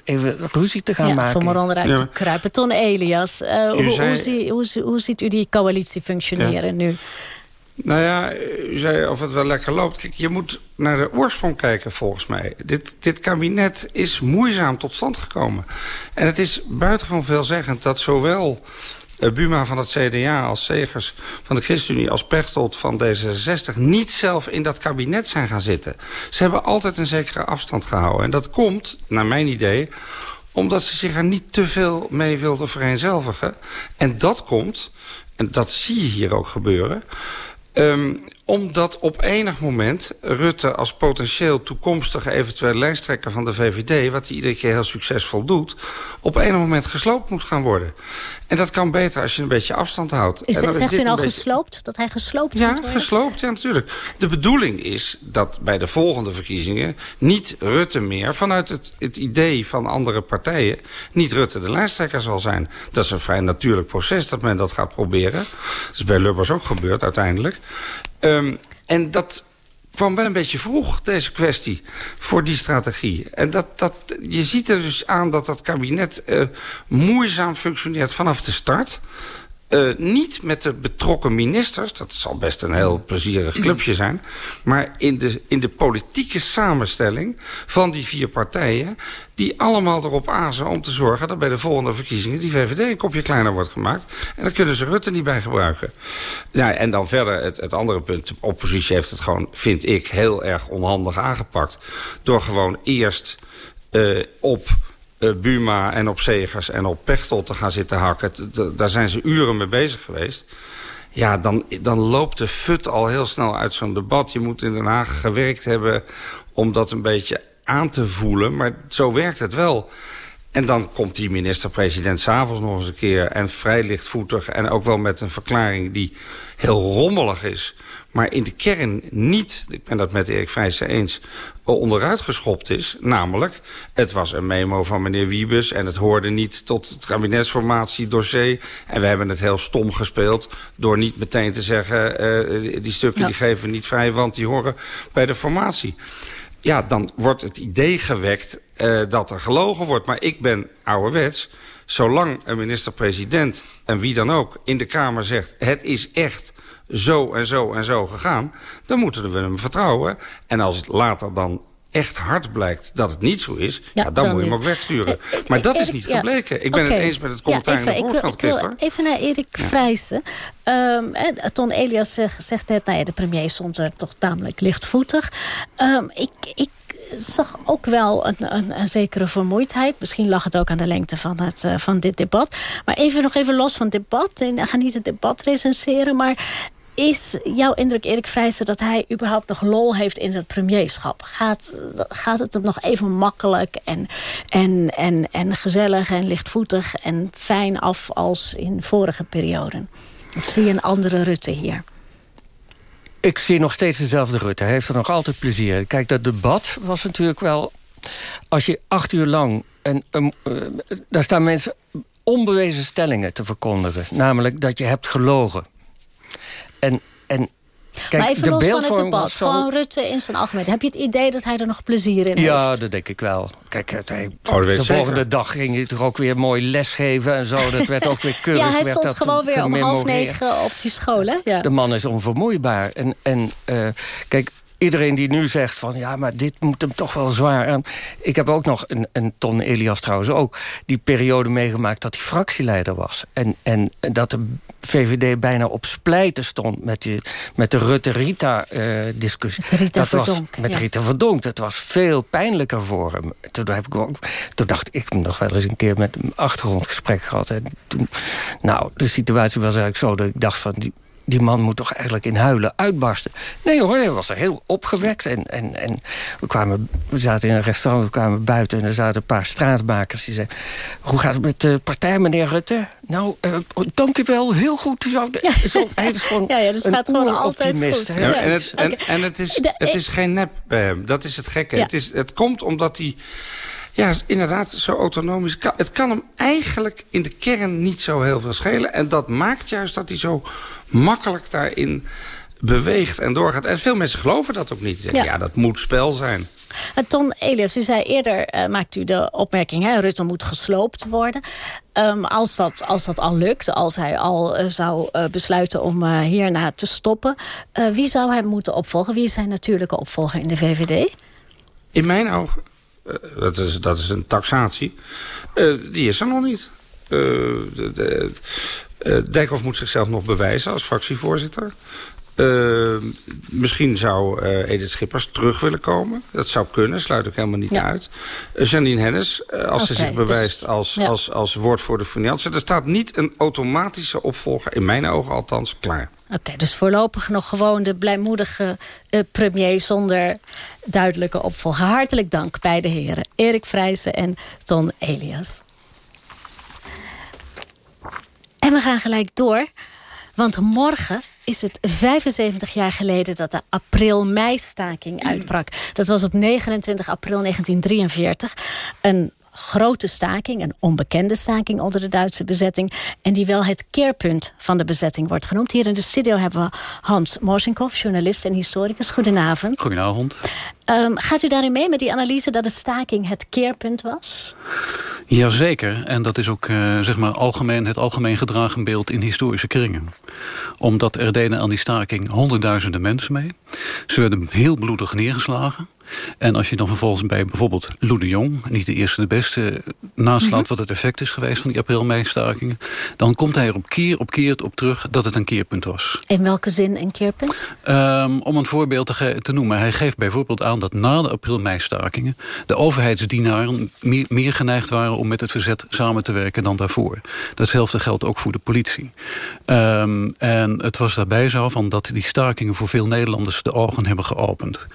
even ruzie te gaan ja, maken. Van onderuit ja. te kruipen. Ton Elias, hoe, zei... hoe, zie, hoe, hoe, ziet u die coalitie functioneren ja. nu? Nou ja, u zei of het wel lekker loopt. Kijk, je moet naar de oorsprong kijken volgens mij. Dit, dit kabinet is moeizaam tot stand gekomen. En het is buitengewoon veelzeggend dat zowel uh, Buma van het CDA als Segers van de ChristenUnie... als Pechtold van D66 niet zelf in dat kabinet zijn gaan zitten. Ze hebben altijd een zekere afstand gehouden. En dat komt, naar mijn idee omdat ze zich er niet te veel mee wilden vereenzelvigen. En dat komt, en dat zie je hier ook gebeuren... Um, omdat op enig moment Rutte als potentieel toekomstige eventuele lijsttrekker van de VVD... wat hij iedere keer heel succesvol doet... op enig moment gesloopt moet gaan worden. En dat kan beter als je een beetje afstand houdt. Is, en zegt u nou beetje... gesloopt? Dat hij gesloopt ja, moet worden? gesloopt, ja natuurlijk. De bedoeling is dat bij de volgende verkiezingen... niet Rutte meer, vanuit het, het idee van andere partijen... niet Rutte de lijsttrekker zal zijn. Dat is een vrij natuurlijk proces dat men dat gaat proberen. Dat is bij Lubbers ook gebeurd uiteindelijk. Um, en dat kwam wel een beetje vroeg, deze kwestie, voor die strategie. En dat, dat, je ziet er dus aan dat dat kabinet uh, moeizaam functioneert vanaf de start... Uh, niet met de betrokken ministers, dat zal best een heel plezierig clubje zijn... maar in de, in de politieke samenstelling van die vier partijen... die allemaal erop azen om te zorgen dat bij de volgende verkiezingen... die VVD een kopje kleiner wordt gemaakt. En daar kunnen ze Rutte niet bij gebruiken. Ja, en dan verder het, het andere punt. De oppositie heeft het gewoon, vind ik, heel erg onhandig aangepakt... door gewoon eerst uh, op uh, Buma en op Segers en op Pechtold te gaan zitten hakken. Daar zijn ze uren mee bezig geweest. Ja, dan, dan loopt de fut al heel snel uit zo'n debat. Je moet in Den Haag gewerkt hebben om dat een beetje aan te voelen. Maar zo werkt het wel. En dan komt die minister-president s'avonds nog eens een keer... en vrij lichtvoetig en ook wel met een verklaring die heel rommelig is... maar in de kern niet, ik ben dat met Erik Vrijsen eens... onderuit geschopt is. Namelijk, het was een memo van meneer Wiebes... en het hoorde niet tot het kabinetsformatiedossier. En we hebben het heel stom gespeeld... door niet meteen te zeggen... Uh, die stukken ja. die geven niet vrij, want die horen bij de formatie ja, dan wordt het idee gewekt uh, dat er gelogen wordt. Maar ik ben ouderwets. Zolang een minister-president en wie dan ook in de Kamer zegt... het is echt zo en zo en zo gegaan... dan moeten we hem vertrouwen. En als het later dan echt hard blijkt dat het niet zo is... Ja, ja dan, dan, moet je hem ook wegsturen. Uh, maar dat is niet gebleken. Ik ben okay. het eens met het commentaar ja, in de Volkskrant gisteren. Even naar Erik ja. Vrijsen. Um, Ton Elias zegt, zegt net... Nou ja, de premier stond er toch tamelijk lichtvoetig. Um, ik... ik zag ook wel een, een, een, zekere vermoeidheid. Misschien lag het ook aan de lengte van, het, uh, van dit debat. Maar even nog even los van het debat. En ik ga niet het debat recenseren, maar is jouw indruk, Erik Vrijsen, dat hij überhaupt nog lol heeft in het premierschap? Gaat, gaat het hem nog even makkelijk en, en, en, en gezellig en lichtvoetig en fijn af als in vorige perioden? Of zie je een andere Rutte hier? Ik zie nog steeds dezelfde Rutte. Hij heeft er nog altijd plezier. Kijk, dat debat was natuurlijk wel... Als je acht uur lang... En, uh, daar staan mensen onbewezen stellingen te verkondigen. Namelijk dat je hebt gelogen. En, en Kijk, maar even de los van het debat. Gewoon Rutte in zijn algemeen. Heb je het idee dat hij er nog plezier in Ja, heeft? dat denk ik wel. Kijk, het- hij, Oh, de zeker. volgende dag ging hij toch ook weer mooi lesgeven en zo. Dat werd ook weer keurig. ja, hij werd stond gewoon weer om half negen op die school, hè? Ja. De man is onvermoeibaar. En, en eh, kijk, iedereen die nu zegt van... ja, maar dit moet hem toch wel zwaar aan. Ik heb ook nog, een, een Ton Elias trouwens ook... die periode meegemaakt dat hij fractieleider was. En, en, dat de VVD bijna op splijten stond... met, die, met de Rutte-Rita-discussie. Met Rita dat was, Verdonk, Met ja. Rita Verdonk. Dat was veel pijnlijker voor hem. Toen, heb ik ook, toen dacht ik, nog wel eens een keer met hem achtergrondgesprek gehad. En toen, nou, de situatie was eigenlijk zo dat ik dacht van... Die, die man moet toch eigenlijk in huilen uitbarsten. Nee hoor, hij was er heel opgewekt. En, en, en we, kwamen, we zaten in een restaurant, we kwamen buiten... en er zaten een paar straatmakers die zeiden... hoe gaat het met de partij, meneer Rutte? Nou, eh, dank u wel, heel goed. Zo, zo, hij is gewoon Ja, ja, dus het gaat gewoon altijd goed. Ja, en het, en, het, is, het is geen nep bij hem. Dat is het gekke. Ja. Het, is, het komt omdat hij... Ja, inderdaad, zo autonomisch. Het kan hem eigenlijk in de kern niet zo heel veel schelen. En dat maakt juist dat hij zo makkelijk daarin beweegt en doorgaat. En veel mensen geloven dat ook niet. Ja, Ja. ja dat moet spel zijn. Uh, Ton Elias, u zei eerder, eh, maakt u de opmerking... Hè, Rutte moet gesloopt worden. Ehm, als, dat, als dat al lukt, als hij al eh, zou eh, besluiten om eh, hierna te stoppen... eh, wie zou hem moeten opvolgen? Wie is zijn natuurlijke opvolger in de VVD? In mijn ogen, eh, dat, is, dat is een taxatie, eh, die is er nog niet. Eh, de, de, eh, Dijkhoff moet zichzelf nog bewijzen als fractievoorzitter. Eh, misschien zou eh, Edith Schippers terug willen komen. Dat zou kunnen, sluit ik helemaal niet Ja. uit. Janine Hennis, als ze zich bewijst dus- als, ja. als, als woordvoerder financiën. Er staat niet een automatische opvolger, in mijn ogen althans, klaar. Oké, dus voorlopig nog gewoon de blijmoedige premier... zonder duidelijke opvolger. Hartelijk dank beide heren. Erik Vrijsen en Ton Elias. En we gaan gelijk door. Want morgen is het 75 jaar geleden dat de april-mei-staking uitbrak. Dat was op 29 april 1943. Een grote staking, een onbekende staking onder de Duitse bezetting. En die wel het keerpunt van de bezetting wordt genoemd. Hier in de studio hebben we Hans Morsinkhoff, journalist en historicus. Goedenavond. Goedenavond. Ehm, gaat u daarin mee met die analyse dat de staking het keerpunt was? Jazeker, en dat is ook eh, zeg maar algemeen, het algemeen gedragen beeld in historische kringen. Omdat er deden aan die staking honderdduizenden mensen mee. Ze werden heel bloedig neergeslagen. En als je dan vervolgens bij bijvoorbeeld Lou de Jong... niet de eerste de beste naslaat Mhm. wat het effect is geweest... van die april-mei-stakingen... dan komt hij er op keer op keer op terug dat het een keerpunt was. In welke zin een keerpunt? Um, om een voorbeeld te, te noemen. Hij geeft bijvoorbeeld aan dat na de april-mei-stakingen... de overheidsdienaren meer, meer geneigd waren om met het verzet samen te werken dan daarvoor. Datzelfde geldt ook voor de politie. Um, en het was daarbij zo van dat die stakingen voor veel Nederlanders de ogen hebben geopend.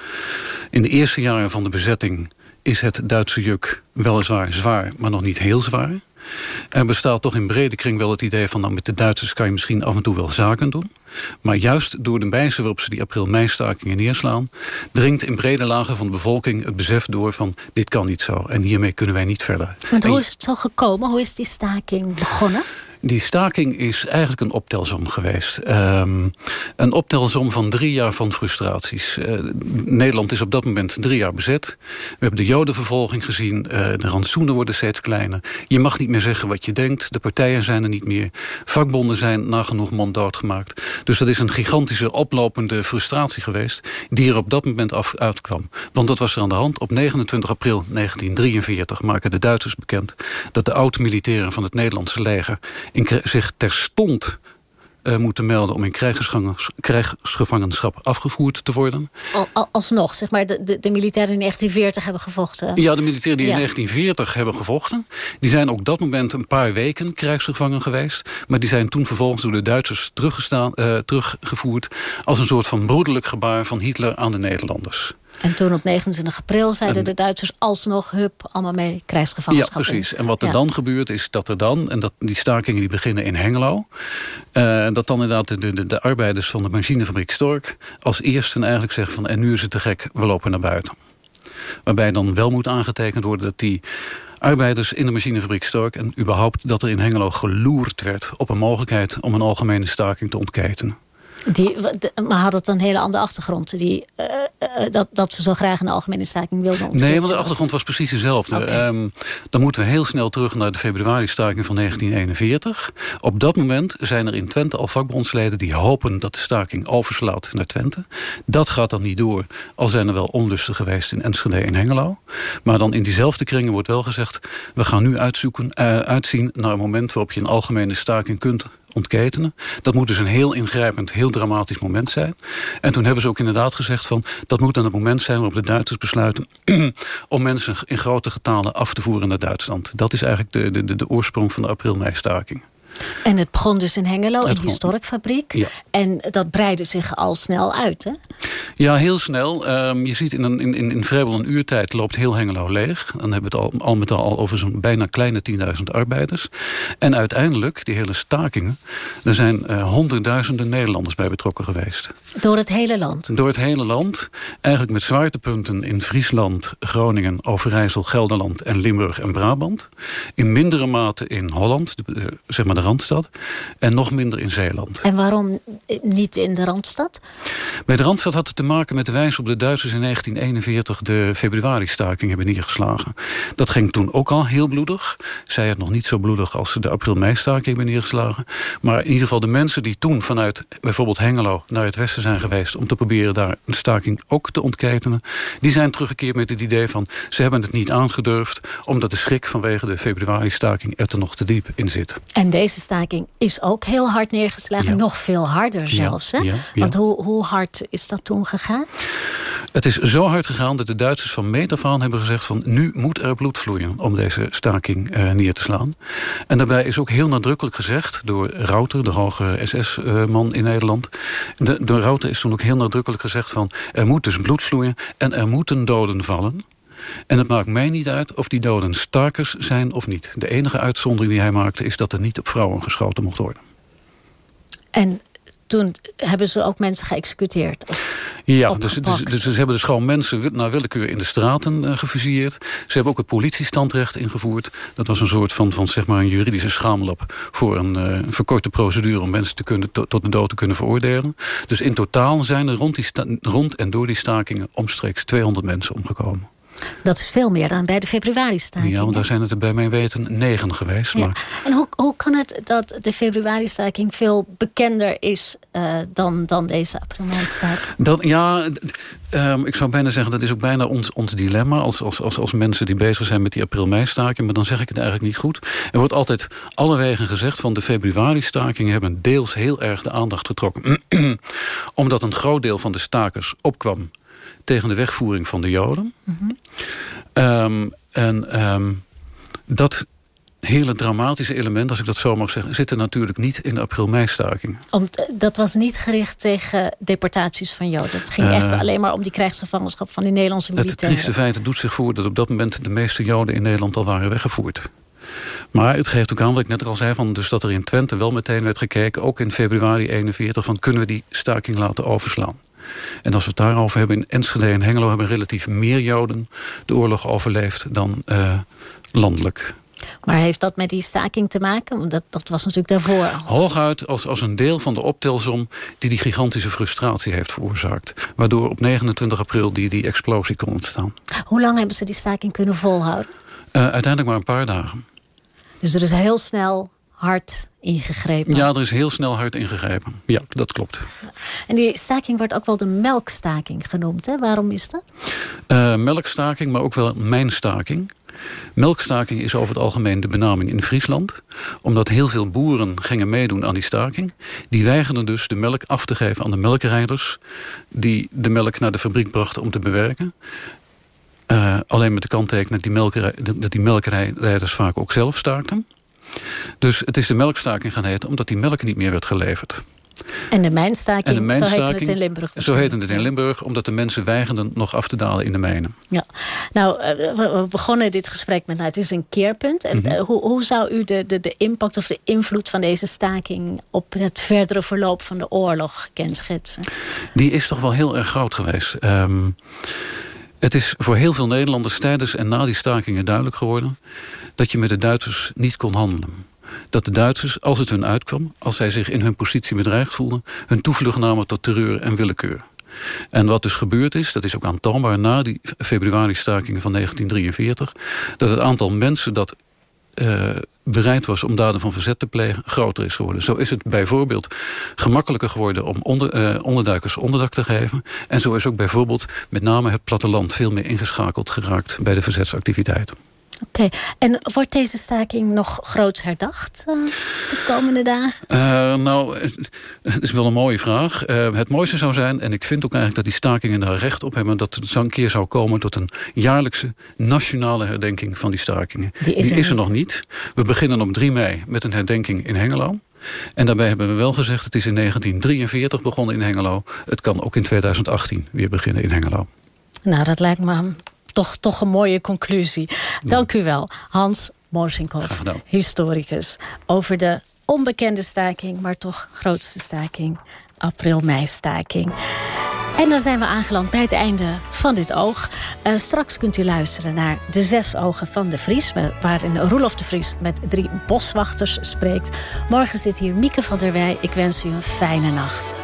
In de eerste jaren van de bezetting is het Duitse juk weliswaar zwaar, maar nog niet heel zwaar. Er bestaat toch in brede kring wel het idee van... nou, met de Duitsers kan je misschien af en toe wel zaken doen. Maar juist door de wijze waarop ze die april-mei-stakingen neerslaan... dringt in brede lagen van de bevolking het besef door van... dit kan niet zo en hiermee kunnen wij niet verder. Want En hoe is het zo gekomen? Hoe is die staking begonnen? Die staking is eigenlijk een optelsom geweest. Um, een optelsom van drie jaar van frustraties. Uh, Nederland is op dat moment drie jaar bezet. We hebben de jodenvervolging gezien. Uh, de rantsoenen worden steeds kleiner. Je mag niet meer zeggen wat je denkt. De partijen zijn er niet meer. Vakbonden zijn nagenoeg monddood gemaakt. Dus dat is een gigantische oplopende frustratie geweest... die er op dat moment af, uitkwam. Want dat was er aan de hand. Op 29 april 1943 maken de Duitsers bekend... dat de oud-militairen van het Nederlandse leger in, zich terstond uh, moeten melden om in krijgsgevangenschap afgevoerd te worden. Al, al, alsnog, zeg maar, de, de, de, militairen in 1940 hebben gevochten. Ja, de militairen die ja. in 1940 hebben gevochten... die zijn op dat moment een paar weken krijgsgevangen geweest... maar die zijn toen vervolgens door de Duitsers teruggestaan, uh, teruggevoerd... als een soort van broederlijk gebaar van Hitler aan de Nederlanders. En toen op 29 april zeiden en, de Duitsers alsnog... hup, allemaal mee krijgsgevangenschap Ja, precies. In. En wat er ja. dan gebeurt is dat er dan... en dat die stakingen die beginnen in Hengelo... Uh, dat dan inderdaad de, de, de arbeiders van de machinefabriek Stork... als eerste eigenlijk zeggen van... en nu is het te gek, we lopen naar buiten. Waarbij dan wel moet aangetekend worden dat die arbeiders in de machinefabriek Stork... en überhaupt dat er in Hengelo geloerd werd op een mogelijkheid... om een algemene staking te ontketenen. Die, maar had het een hele andere achtergrond? Die, uh, uh, dat, dat ze zo graag een algemene staking wilden ontwikkelen? Nee, want de achtergrond was precies dezelfde. Okay. Um, dan moeten we heel snel terug naar de februari-staking van 1941. Op dat moment zijn er in Twente al vakbondsleden... die hopen dat de staking overslaat naar Twente. Dat gaat dan niet door. Al zijn er wel onlusten geweest in Enschede en Hengelo. Maar dan in diezelfde kringen wordt wel gezegd... we gaan nu uitzoeken, uh, uitzien naar een moment waarop je een algemene staking kunt ontketenen. Dat moet dus een heel ingrijpend, heel dramatisch moment zijn. En toen hebben ze ook inderdaad gezegd van... dat moet dan het moment zijn waarop de Duitsers besluiten... om mensen in grote getalen af te voeren naar Duitsland. Dat is eigenlijk de, de, de oorsprong van de april-mei-staking. En het begon dus in Hengelo, in die storkfabriek. Ja. En dat breidde zich al snel uit, hè? Ja, heel snel. Um, je ziet in, een, in, in vrijwel een uurtijd loopt heel Hengelo leeg. Dan hebben we het al, al met al over zo'n bijna kleine 10.000 arbeiders. En uiteindelijk, die hele stakingen... er zijn uh, honderdduizenden Nederlanders bij betrokken geweest. Door het hele land? Door het hele land. Eigenlijk met zwaartepunten in Friesland, Groningen, Overijssel, Gelderland... en Limburg en Brabant. In mindere mate in Holland, de, zeg maar de Randstad. En nog minder in Zeeland. En waarom niet in de Randstad? Bij de Randstad had het te maken met de wijze op de Duitsers in 1941 de februari-staking hebben neergeslagen. Dat ging toen ook al heel bloedig. Zij het nog niet zo bloedig als ze de april-mei-staking hebben neergeslagen. Maar in ieder geval de mensen die toen vanuit bijvoorbeeld Hengelo naar het westen zijn geweest... om te proberen daar een staking ook te ontketenen... die zijn teruggekeerd met het idee van... ze hebben het niet aangedurfd... omdat de schrik vanwege de februari-staking er nog te diep in zit. En deze staking is ook heel hard neergeslagen. Ja. Nog veel harder zelfs. Hè? Ja, Want hoe, hoe hard is dat toen gegaan? Het is zo hard gegaan dat de Duitsers van meet af aan hebben gezegd... van nu moet er bloed vloeien om deze staking uh, neer te slaan. En daarbij is ook heel nadrukkelijk gezegd door Rauter... de hoge SS-man in Nederland. De, door Rauter is toen ook heel nadrukkelijk gezegd van... er moet dus bloed vloeien en er moeten doden vallen... En het maakt mij niet uit of die doden stakers zijn of niet. De enige uitzondering die hij maakte is dat er niet op vrouwen geschoten mocht worden. En toen hebben ze ook mensen geëxecuteerd? Of ja, dus, dus, dus, ze hebben dus gewoon mensen naar willekeur in de straten uh, gefusilleerd. Ze hebben ook het politiestandrecht ingevoerd. Dat was een soort van, van zeg maar een juridische schaamlap... voor een, uh, een verkorte procedure om mensen te kunnen, to, tot de dood te kunnen veroordelen. Dus in totaal zijn er rond, die rond en door die stakingen... omstreeks 200 mensen omgekomen. Dat is veel meer dan bij de februari-staking. Ja, want daar zijn het er bij mijn weten negen geweest. Ja. Maar... En hoe, hoe kan het dat de februari-staking veel bekender is uh, dan, dan deze april-mei-staking? Ja, um, ik zou bijna zeggen, dat is ook bijna ons, ons dilemma... Als, als, als, als mensen die bezig zijn met die april-mei-staking. Maar dan zeg ik het eigenlijk niet goed. Er wordt altijd alle wegen gezegd van de februari-stakingen... hebben deels heel erg de aandacht getrokken. Omdat een groot deel van de stakers opkwam tegen de wegvoering van de Joden. Mm -hmm. um, en um, dat hele dramatische element, als ik dat zo mag zeggen... zit er natuurlijk niet in de april-mei-staking. Dat was niet gericht tegen deportaties van Joden. Het ging uh, echt alleen maar om die krijgsgevangenschap van die Nederlandse militairen. Het trieste feit doet zich voor dat op dat moment... de meeste Joden in Nederland al waren weggevoerd. Maar het geeft ook aan, wat ik net al zei... Van dus dat er in Twente wel meteen werd gekeken... ook in februari 41, van kunnen we die staking laten overslaan. En als we het daarover hebben, in Enschede en Hengelo... hebben relatief meer Joden de oorlog overleefd dan uh, landelijk. Maar heeft dat met die staking te maken? Want dat, dat was natuurlijk daarvoor. Hooguit als, als een deel van de optelsom... die die gigantische frustratie heeft veroorzaakt. Waardoor op 29 april die, die explosie kon ontstaan. Hoe lang hebben ze die staking kunnen volhouden? Uh, uiteindelijk maar een paar dagen. Dus er is heel snel hard ingegrepen. Ja, er is heel snel hard ingegrepen. Ja, dat klopt. En die staking wordt ook wel de melkstaking genoemd. Hè? Waarom is dat? Uh, melkstaking, maar ook wel mijnstaking. Melkstaking is over het algemeen de benaming in Friesland. Omdat heel veel boeren gingen meedoen aan die staking. Die weigerden dus de melk af te geven aan de melkrijders... die de melk naar de fabriek brachten om te bewerken. Uh, alleen met de kanttekening dat die, dat die melkrijders vaak ook zelf staakten. Dus het is de melkstaking gaan heten omdat die melk niet meer werd geleverd. En de mijnstaking, en de mijnstaking zo heette het in Limburg. Zo heette het in Limburg, omdat de mensen weigerden nog af te dalen in de mijnen. Ja, nou, we begonnen dit gesprek met, nou, het is een keerpunt. Mm -hmm. hoe, hoe zou u de, de, de impact of de invloed van deze staking op het verdere verloop van de oorlog kenschetsen? Die is toch wel heel erg groot geweest. Um, Het is voor heel veel Nederlanders tijdens en na die stakingen duidelijk geworden... dat je met de Duitsers niet kon handelen. Dat de Duitsers, als het hun uitkwam... als zij zich in hun positie bedreigd voelden... hun toevlucht namen tot terreur en willekeur. En wat dus gebeurd is, dat is ook aantoonbaar na die februari-stakingen van 1943... dat het aantal mensen dat uh, bereid was om daden van verzet te plegen, groter is geworden. Zo is het bijvoorbeeld gemakkelijker geworden om uh, onderduikers onderdak te geven. En zo is ook bijvoorbeeld met name het platteland veel meer ingeschakeld geraakt bij de verzetsactiviteiten. Oké, en wordt deze staking nog groots herdacht uh, de komende dagen? Uh, nou, het is wel een mooie vraag. Uh, het mooiste zou zijn, en ik vind ook eigenlijk dat die stakingen daar recht op hebben... dat het een keer zou komen tot een jaarlijkse nationale herdenking van die stakingen. Die is er, die is er nog niet. We beginnen op 3 mei met een herdenking in Hengelo. En daarbij hebben we wel gezegd, het is in 1943 begonnen in Hengelo. Het kan ook in 2018 weer beginnen in Hengelo. Nou, dat lijkt me toch, toch een mooie conclusie. Dank u wel, Hans Morsinkhoff, historicus... over de onbekende staking, maar toch grootste staking. April-mei-staking. En dan zijn we aangeland bij het einde van dit oog. Uh, straks kunt u luisteren naar de zes ogen van de Vries... waarin Roelof de Vries met drie boswachters spreekt. Morgen zit hier Mieke van der Wij. Ik wens u een fijne nacht.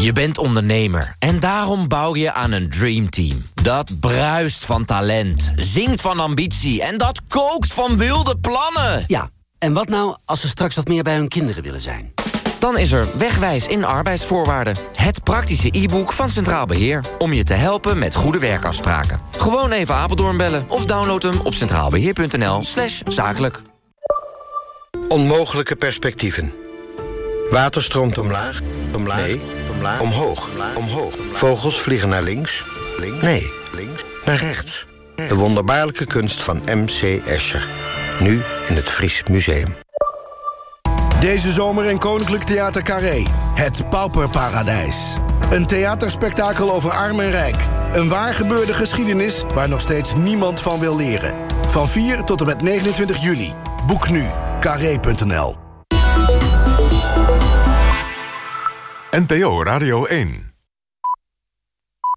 Je bent ondernemer en daarom bouw je aan een dreamteam. Dat bruist van talent, zingt van ambitie en dat kookt van wilde plannen. Ja, en wat nou als ze straks wat meer bij hun kinderen willen zijn? Dan is er Wegwijs in arbeidsvoorwaarden. Het praktische e-book van Centraal Beheer. Om je te helpen met goede werkafspraken. Gewoon even Apeldoorn bellen of download hem op centraalbeheer.nl slash zakelijk. Onmogelijke perspectieven. Water stroomt omlaag. Omlaag. Nee. Omlaag. Omhoog. Omhoog. Vogels vliegen naar links. links. Nee. Links. Naar rechts. De wonderbaarlijke kunst van M.C. Escher. Nu in het Fries Museum. Deze zomer in Koninklijk Theater Carré. Het Pauperparadijs. Een theaterspektakel over arm en rijk. Een waar gebeurde geschiedenis waar nog steeds niemand van wil leren. Van 4 tot en met 29 juli. Boek nu. Carré.nl NPO Radio 1